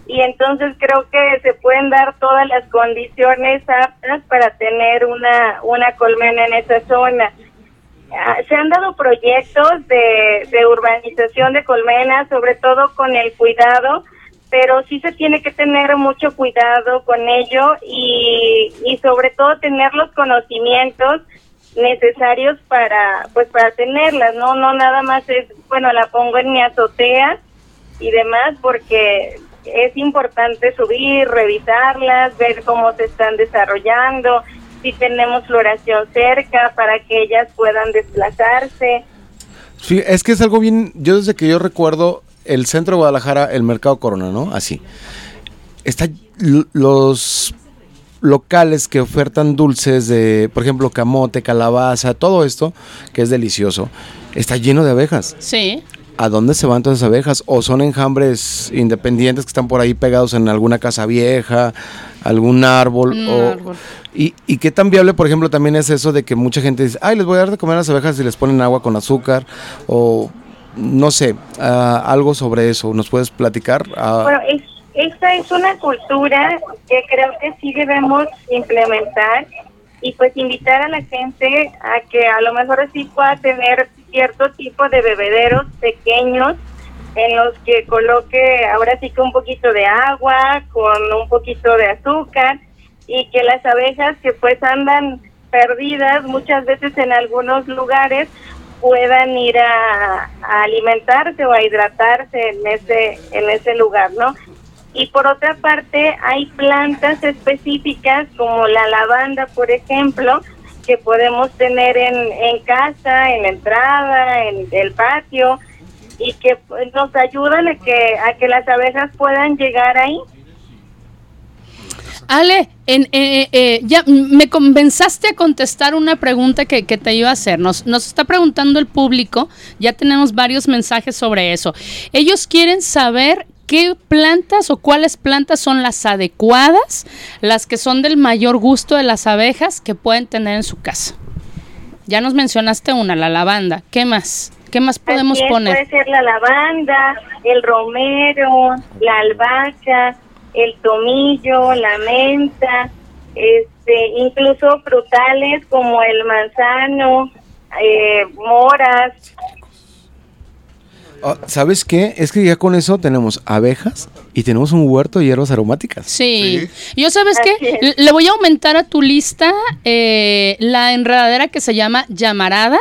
y entonces creo que se pueden dar todas las condiciones aptas para tener una, una colmena en esa zona. Ah, Se han dado proyectos de, de urbanización de colmenas, sobre todo con el cuidado, pero sí se tiene que tener mucho cuidado con ello y, y sobre todo tener los conocimientos necesarios para pues para tenerlas no no nada más es bueno la pongo en mi azotea y demás porque es importante subir revisarlas ver cómo se están desarrollando si tenemos floración cerca para que ellas puedan desplazarse Sí, es que es algo bien. Yo desde que yo recuerdo el centro de Guadalajara, el mercado Corona, ¿no? Así. Está los locales que ofertan dulces de, por ejemplo, camote, calabaza, todo esto que es delicioso, está lleno de abejas. Sí. ¿A dónde se van todas esas abejas? ¿O son enjambres independientes que están por ahí pegados en alguna casa vieja, algún árbol? Un o, árbol. Y, ¿Y qué tan viable, por ejemplo, también es eso de que mucha gente dice, ay, les voy a dar de comer a las abejas y les ponen agua con azúcar? O no sé, ah, algo sobre eso. ¿Nos puedes platicar? Ah, Bueno, es, esta es una cultura que creo que sí debemos implementar y pues invitar a la gente a que a lo mejor sí pueda tener cierto tipo de bebederos pequeños en los que coloque ahora sí que un poquito de agua con un poquito de azúcar y que las abejas que pues andan perdidas muchas veces en algunos lugares puedan ir a, a alimentarse o a hidratarse en ese en ese lugar, ¿no? Y por otra parte, hay plantas específicas como la lavanda, por ejemplo, que podemos tener en, en casa, en la entrada, en el patio, y que pues, nos ayudan a que, a que las abejas puedan llegar ahí. Ale, en, eh, eh, ya me convenzaste a contestar una pregunta que, que te iba a hacer. Nos, nos está preguntando el público, ya tenemos varios mensajes sobre eso. Ellos quieren saber qué plantas o cuáles plantas son las adecuadas, las que son del mayor gusto de las abejas que pueden tener en su casa. Ya nos mencionaste una, la lavanda. ¿Qué más? ¿Qué más podemos es, poner? Puede ser la lavanda, el romero, la albahaca, el tomillo, la menta, este, incluso frutales como el manzano, eh, moras. Ah, ¿Sabes qué? Es que ya con eso tenemos abejas y tenemos un huerto de hierbas aromáticas. Sí. Yo sabes qué, Así es. Le- le voy a aumentar a tu lista eh, la enredadera que se llama llamarada.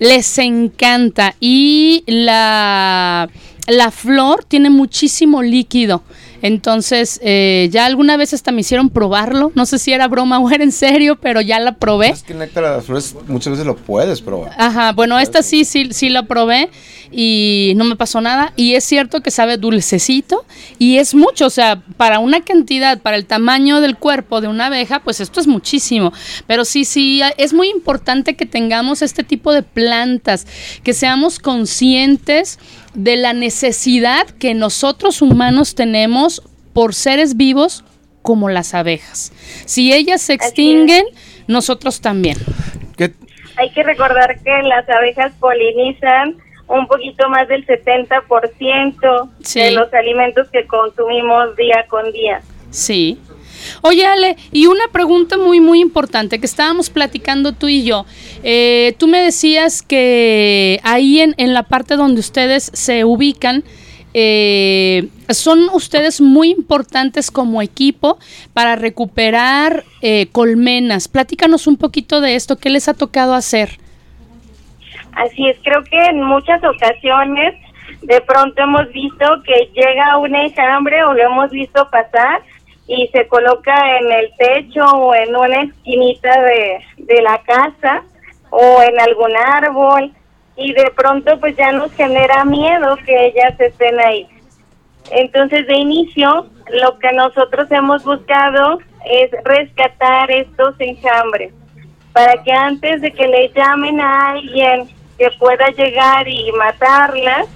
Les encanta y la, la flor tiene muchísimo líquido. Entonces, eh, ya alguna vez hasta me hicieron probarlo. No sé si era broma o era en serio, pero ya la probé. Es que el néctar de las flores muchas veces lo puedes probar. Ajá, bueno, esta sí, sí, sí la probé y no me pasó nada. Y es cierto que sabe dulcecito y es mucho, o sea, para una cantidad, para el tamaño del cuerpo de una abeja, pues esto es muchísimo. Pero sí, sí, es muy importante que tengamos este tipo de plantas, que seamos conscientes de la necesidad que nosotros humanos tenemos por seres vivos como las abejas. Si ellas se extinguen, nosotros también. ¿Qué- Hay que recordar que las abejas polinizan un poquito más del 70% Sí. de los alimentos que consumimos día con día. Sí. Oye, Ale, y una pregunta muy, muy importante que estábamos platicando tú y yo. Eh, tú me decías que ahí en, en la parte donde ustedes se ubican, eh, son ustedes muy importantes como equipo para recuperar eh, colmenas. Platícanos un poquito de esto, ¿qué les ha tocado hacer? Así es, creo que en muchas ocasiones de pronto hemos visto que llega un enjambre o lo hemos visto pasar y se coloca en el techo o en una esquinita de, de la casa o en algún árbol y de pronto pues ya nos genera miedo que ellas estén ahí. Entonces de inicio lo que nosotros hemos buscado es rescatar estos enjambres para que antes de que le llamen a alguien que pueda llegar y matarlas,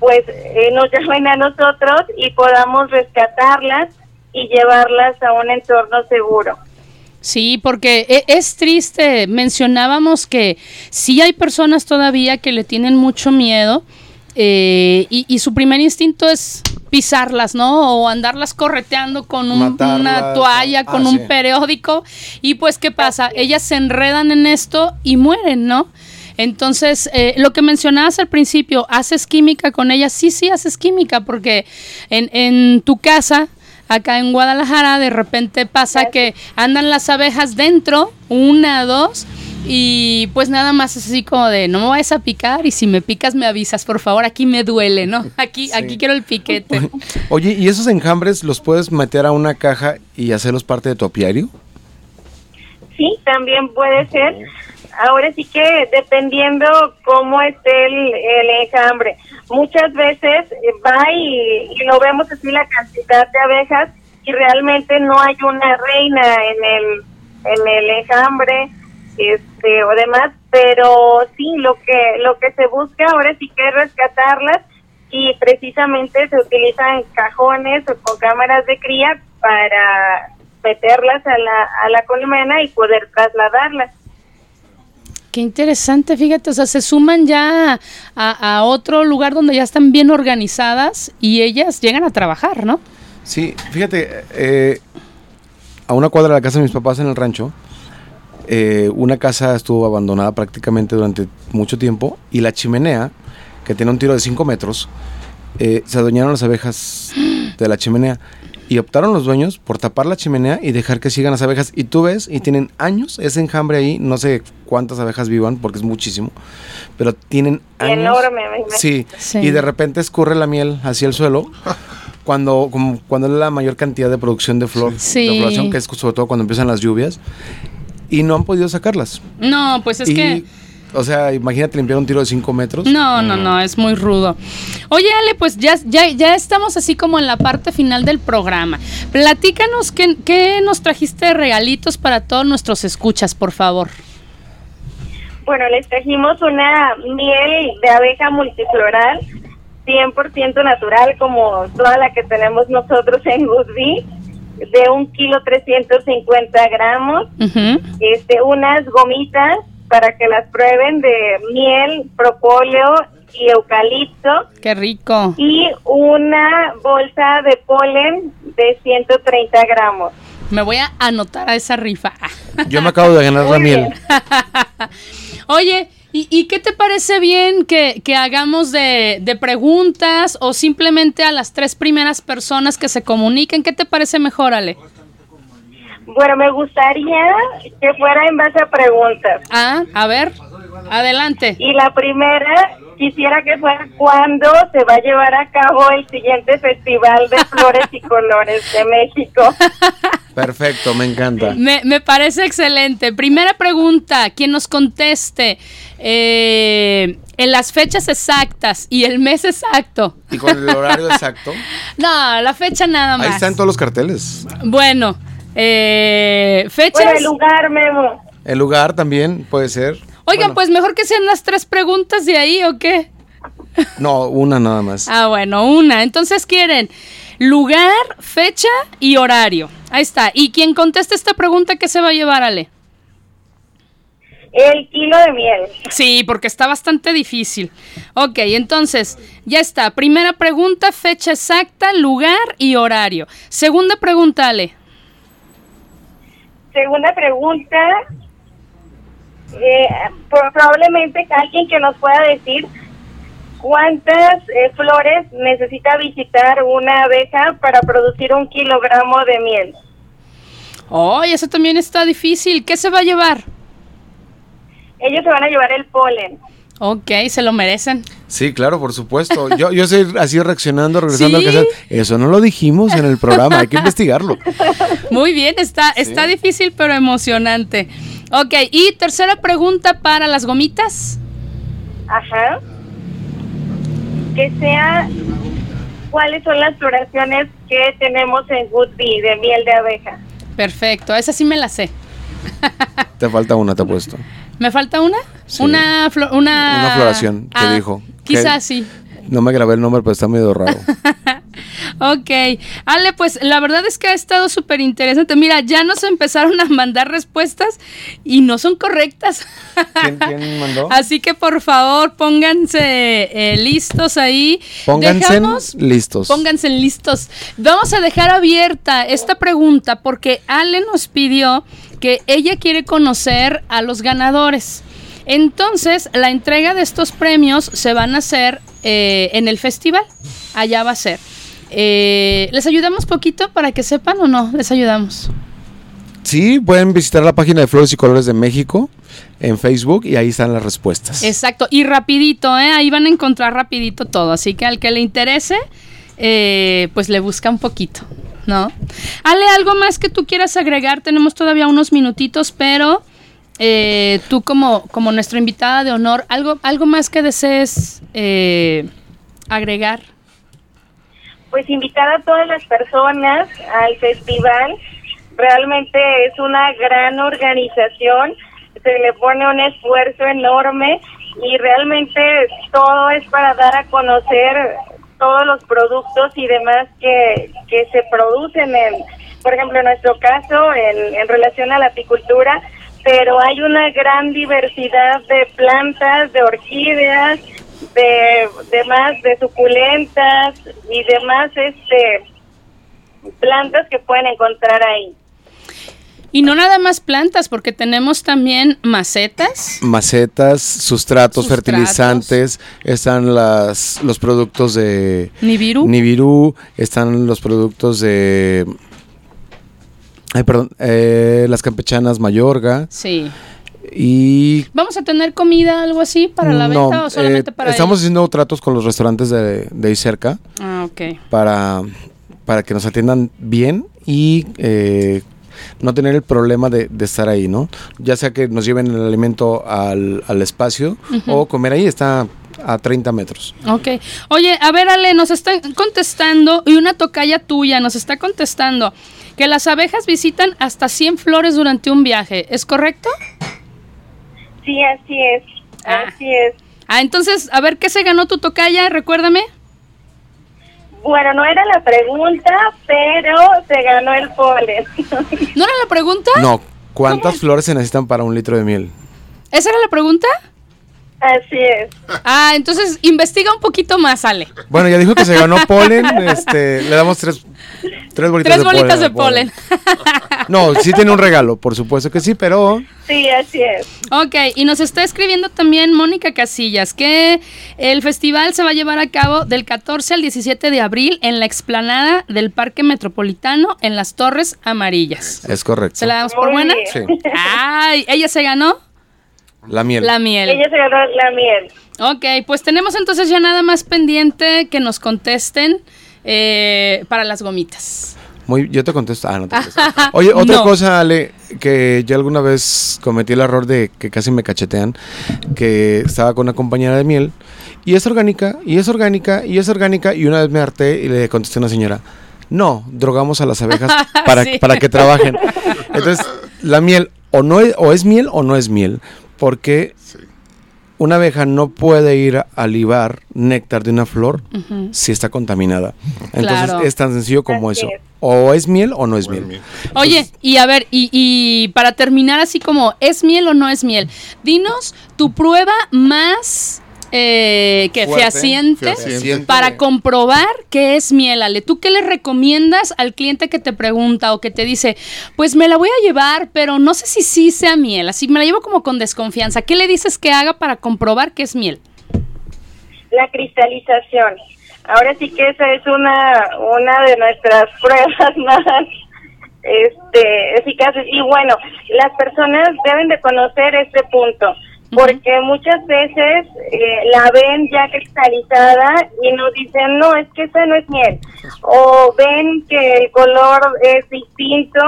pues eh, nos [laughs] llamen a nosotros y podamos rescatarlas y llevarlas a un entorno seguro. Sí, porque e, es triste. Mencionábamos que sí hay personas todavía que le tienen mucho miedo eh, y, su primer instinto es pisarlas, ¿no? O andarlas correteando con una toalla, con ah, un periódico. Y pues, ¿qué pasa? Ellas se enredan en esto y mueren, ¿no? Entonces, eh, lo que mencionabas al principio, ¿haces química con ellas? Sí, sí, haces química, porque en, en tu casa acá en Guadalajara de repente pasa que andan las abejas dentro, una, dos, y pues nada más es así como de no me vayas a picar y si me picas me avisas, por favor, aquí me duele, ¿no? [laughs] Aquí, aquí quiero el piquete. [laughs] Oye, ¿y esos enjambres los puedes meter a una caja y hacerlos parte de tu apiario? Sí, también puede ser. Ahora sí que dependiendo cómo esté el, enjambre muchas veces va y, lo vemos así la cantidad de abejas y realmente no hay una reina en el en el enjambre este o demás pero sí lo que lo que se busca ahora sí que es rescatarlas y precisamente se utilizan cajones o con cámaras de cría para meterlas a la a la colmena y poder trasladarlas Qué interesante, fíjate, o sea, se suman ya a, otro lugar donde ya están bien organizadas y ellas llegan a trabajar, ¿no? Sí, fíjate, eh, a una cuadra de la casa de mis papás en el rancho, eh, una casa estuvo abandonada prácticamente durante mucho tiempo y la chimenea, que tiene un tiro de 5 metros, eh, se adueñaron las abejas de la chimenea y optaron los dueños por tapar la chimenea y dejar que sigan las abejas. Y tú ves, y tienen años ese enjambre ahí, no sé cuántas abejas vivan porque es muchísimo, pero tienen años. Enorme, sí, sí, y de repente escurre la miel hacia el suelo. [laughs] Cuando, como, cuando es la mayor cantidad de producción de flor, sí. de floración, que es sobre todo cuando empiezan las lluvias, y no han podido sacarlas. No, pues es que o sea, imagínate limpiar un tiro de 5 metros. No, no, no, es muy rudo. Oye, Ale, pues ya, ya, ya estamos así como en la parte final del programa. Platícanos qué, qué nos trajiste de regalitos para todos nuestros escuchas, por favor. Bueno, les trajimos una miel de abeja multifloral, 100% natural, como toda la que tenemos nosotros en Goodby, de un kilo 350 gramos, este, unas gomitas para que las prueben de miel, propóleo y eucalipto. Qué rico. Y una bolsa de polen de 130 gramos. Me voy a anotar a esa rifa. [laughs] Yo me acabo de ganar la miel. [laughs] Oye, ¿y, qué te parece bien que, hagamos de, de, preguntas o simplemente a las tres primeras personas que se comuniquen? ¿Qué te parece mejor, Ale? Bueno, me gustaría que fuera en base a preguntas. Ah, a ver, adelante. Y la primera, quisiera que fuera cuándo se va a llevar a cabo el siguiente Festival de [laughs] Flores y Colores de México. [laughs] Perfecto, me encanta. Me, me parece excelente. Primera pregunta, quien nos conteste eh, en las fechas exactas y el mes exacto. ¿Y con el horario exacto? [laughs] no, la fecha nada más. Ahí están todos los carteles. Bueno, eh, fechas. el lugar, Memo. El lugar también puede ser. Oigan, pues mejor que sean las tres preguntas de ahí, ¿o qué? No, una nada más. [laughs] ah, bueno, una. Entonces quieren lugar, fecha y horario. Ahí está. Y quien conteste esta pregunta, ¿qué se va a llevar, Ale? El kilo de miel. Sí, porque está bastante difícil. Ok, entonces, ya está. Primera pregunta, fecha exacta, lugar y horario. Segunda pregunta, Ale. Segunda pregunta, eh, probablemente alguien que nos pueda decir ¿cuántas eh, flores necesita visitar una abeja para producir un kilogramo de miel? ¡Ay, eso también está difícil! ¿Qué se va a llevar? Ellos se van a llevar el polen. Ok, se lo merecen. Sí, claro, por supuesto. Yo, yo estoy así reaccionando, regresando ¿Sí? al cassette. Eso no lo dijimos en el programa, hay que investigarlo. Muy bien, está, está difícil pero emocionante. Ok, y tercera pregunta para las gomitas. Ajá. Que sea, ¿cuáles son las floraciones que tenemos en Woodbee de miel de abeja? Perfecto, esa sí me la sé. Te falta una, te apuesto. ¿Me falta una? Sí. Una, flo- una... Una floración que Ah, dijo. Quizás Que- sí. No me grabé el nombre, pero está medio raro. [laughs] Ok. Ale, pues la verdad es que ha estado súper interesante. Mira, ya nos empezaron a mandar respuestas y no son correctas. ¿Quién, quién mandó? [laughs] Así que por favor, pónganse eh, listos ahí. Pónganse Dejamos- listos. Pónganse listos. Vamos a dejar abierta esta pregunta porque Ale nos pidió que ella quiere conocer a los ganadores. Entonces, la entrega de estos premios se van a hacer eh, en el festival. Allá va a ser. Eh, ¿Les ayudamos poquito para que sepan o no? Les ayudamos. Sí, pueden visitar la página de Flores y Colores de México en Facebook y ahí están las respuestas. Exacto, y rapidito, ¿eh? ahí van a encontrar rapidito todo, así que al que le interese, eh, pues le busca un poquito, ¿no? Ale, algo más que tú quieras agregar, tenemos todavía unos minutitos, pero eh, tú como, como nuestra invitada de honor, algo, algo más que desees eh, agregar. Pues invitar a todas las personas al festival. Realmente es una gran organización, se le pone un esfuerzo enorme y realmente todo es para dar a conocer todos los productos y demás que, que se producen, en, por ejemplo, en nuestro caso, en, en relación a la apicultura, pero hay una gran diversidad de plantas, de orquídeas, de demás, de suculentas y demás este plantas que pueden encontrar ahí. Y no nada más plantas, porque tenemos también macetas. Macetas, sustratos, Sustratos. fertilizantes, están las, los productos de Nibiru. Nibiru, están los productos de... Ay, perdón, eh, las campechanas Mayorga Sí. y... ¿Vamos a tener comida, algo así, para la No, venta o solamente eh, para Estamos ellos? haciendo tratos con los restaurantes de, de ahí cerca Ah, ok. para, para que nos atiendan bien y eh, no tener el problema de, de estar ahí, ¿no? Ya sea que nos lleven el alimento al, al espacio o comer ahí, está a 30 metros. Ok. Oye, a ver, Ale, nos están contestando y una tocaya tuya nos está contestando que las abejas visitan hasta 100 flores durante un viaje. ¿Es correcto? Sí, así es, Ah. así es. Ah, entonces, a ver, ¿qué se ganó tu tocaya? Recuérdame. Bueno, no era la pregunta, pero se ganó el polen. ¿No era la pregunta? No, ¿cuántas flores se necesitan para un litro de miel? ¿Esa era la pregunta? Así es. Ah, entonces investiga un poquito más, Ale. Bueno, ya dijo que se ganó polen, este, le damos tres, tres bolitas Tres de bolitas polen. de polen. No, sí tiene un regalo, por supuesto que sí, pero Sí, así es. Ok, y nos está escribiendo también Mónica Casillas que el festival se va a llevar a cabo del 14 al 17 de abril en la explanada del Parque Metropolitano en las Torres Amarillas. es correcto. ¿Se la damos por Muy buena? bien. Sí, Ay, ella se ganó la miel. la miel. Ella se ganó la miel. Ok, pues tenemos entonces ya nada más pendiente que nos contesten eh, para las gomitas. Muy, yo te contesto. Ah, no te contesto. [laughs] Oye, otra No. cosa, Ale, que yo alguna vez cometí el error de que casi me cachetean, que estaba con una compañera de miel y es orgánica, y es orgánica, y es orgánica, y una vez me harté y le contesté a una señora, no, drogamos a las abejas [laughs] para, Sí. para que trabajen. Entonces, la miel o no es, o es miel o no es miel, porque una abeja no puede ir a, libar néctar de una flor si está contaminada. Entonces, Claro. es tan sencillo como Así eso. es. O es miel o no es miel. miel. Oye, y a ver, y, y para terminar así como, ¿es miel o no es miel? Dinos tu prueba más eh, que Fuerte, fehaciente fehaciente. para comprobar que es miel, Ale. ¿Tú qué le recomiendas al cliente que te pregunta o que te dice, pues me la voy a llevar, pero no sé si sí sea miel, así me la llevo como con desconfianza? ¿Qué le dices que haga para comprobar que es miel? la cristalización. Ahora sí que esa es una, una de nuestras [laughs] pruebas más este, eficaces. Y bueno, las personas deben de conocer este punto, porque muchas veces eh, la ven ya cristalizada y nos dicen, no, es que esa no es miel. O ven que el color es distinto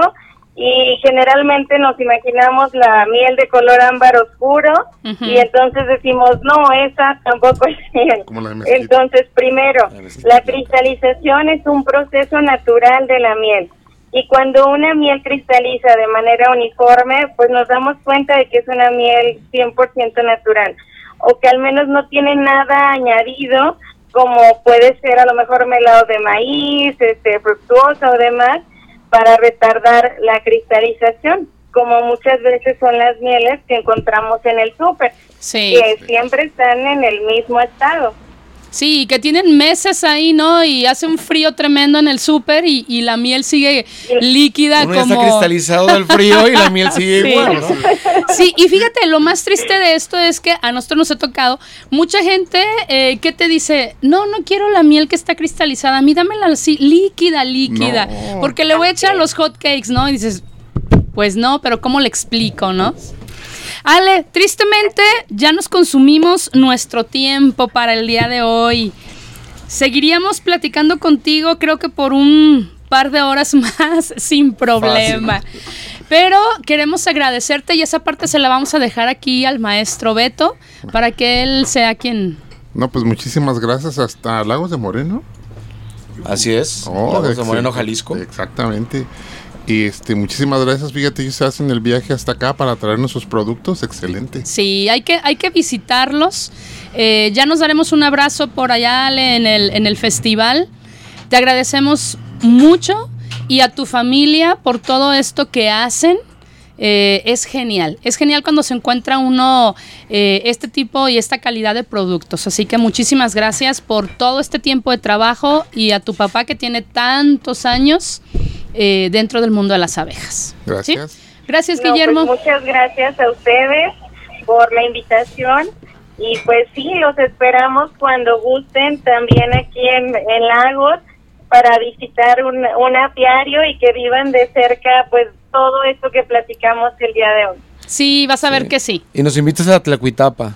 y generalmente nos imaginamos la miel de color ámbar oscuro y entonces decimos, no, esa tampoco es miel. Entonces, primero, la cristalización es un proceso natural de la miel. Y cuando una miel cristaliza de manera uniforme, pues nos damos cuenta de que es una miel 100% natural. O que al menos no tiene nada añadido, como puede ser a lo mejor melado de maíz, este, fructuosa o demás, para retardar la cristalización, como muchas veces son las mieles que encontramos en el súper, Sí. que siempre están en el mismo estado. Sí, que tienen meses ahí, ¿no? Y hace un frío tremendo en el súper y, y la miel sigue líquida Uno ya como... está cristalizado del frío y la miel [laughs] sigue Sí. igual, ¿no? Sí, y fíjate, lo más triste de esto es que a nosotros nos ha tocado mucha gente eh, que te dice, no, no quiero la miel que está cristalizada, a mí dámela así, líquida, líquida, No. porque le voy a echar los hot cakes, ¿no? Y dices, pues no, pero ¿cómo le explico, no? Ale, tristemente ya nos consumimos nuestro tiempo para el día de hoy. Seguiríamos platicando contigo, creo que por un par de horas [laughs] más sin problema. Pero queremos agradecerte y esa parte se la vamos a dejar aquí al maestro Beto para que él sea quien... No, pues muchísimas gracias hasta Lagos de Moreno. Así es. Oh, Lagos de. Moreno, Jalisco. Exactamente. Y este, muchísimas gracias. Fíjate, ellos hacen el viaje hasta acá para traernos sus productos. Excelente. Sí, hay que, hay que visitarlos. Eh, ya nos daremos un abrazo por allá en el, en el festival. Te agradecemos mucho y a tu familia por todo esto que hacen. Eh, es genial, es genial cuando se encuentra uno eh, este tipo y esta calidad de productos. Así que muchísimas gracias por todo este tiempo de trabajo y a tu papá que tiene tantos años eh, dentro del mundo de las abejas. Gracias. ¿Sí? Gracias, No, Guillermo. pues muchas gracias a ustedes por la invitación y pues sí, los esperamos cuando gusten también aquí en, en Lagos para visitar un, un apiario y que vivan de cerca pues todo esto que platicamos el día de hoy. Sí, vas a ver que sí. Y nos invitas a Tlacuitapa.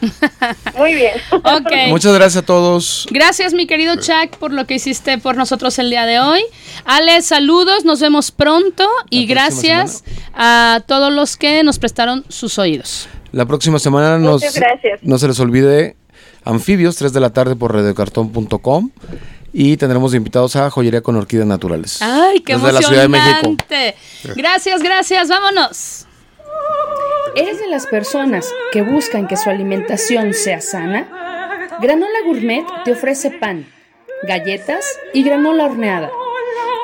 [laughs] Muy bien. Ok. Muchas gracias a todos. Gracias, mi querido Chuck, por lo que hiciste por nosotros el día de hoy. Ale, saludos, nos vemos pronto y gracias a todos los que nos prestaron sus oídos. La próxima semana nos, Muchas gracias. no se les olvide Anfibios, 3 de la tarde por radiocartón.com. Y tendremos invitados a Joyería con Orquídeas Naturales. Ay, qué Desde la Ciudad de México. Gracias, gracias, vámonos. ¿Eres de las personas que buscan que su alimentación sea sana? Granola Gourmet te ofrece pan, galletas y granola horneada.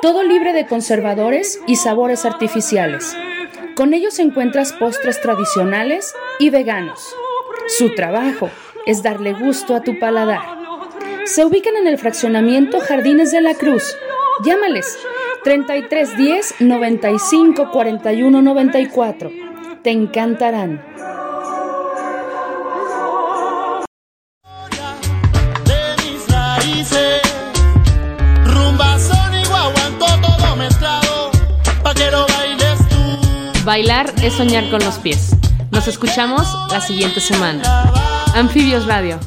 Todo libre de conservadores y sabores artificiales. Con ellos encuentras postres tradicionales y veganos. Su trabajo es darle gusto a tu paladar. Se ubican en el fraccionamiento Jardines de la Cruz. Llámales 3310 95 41 94. Te encantarán. Bailar es soñar con los pies. Nos escuchamos la siguiente semana. Anfibios Radio.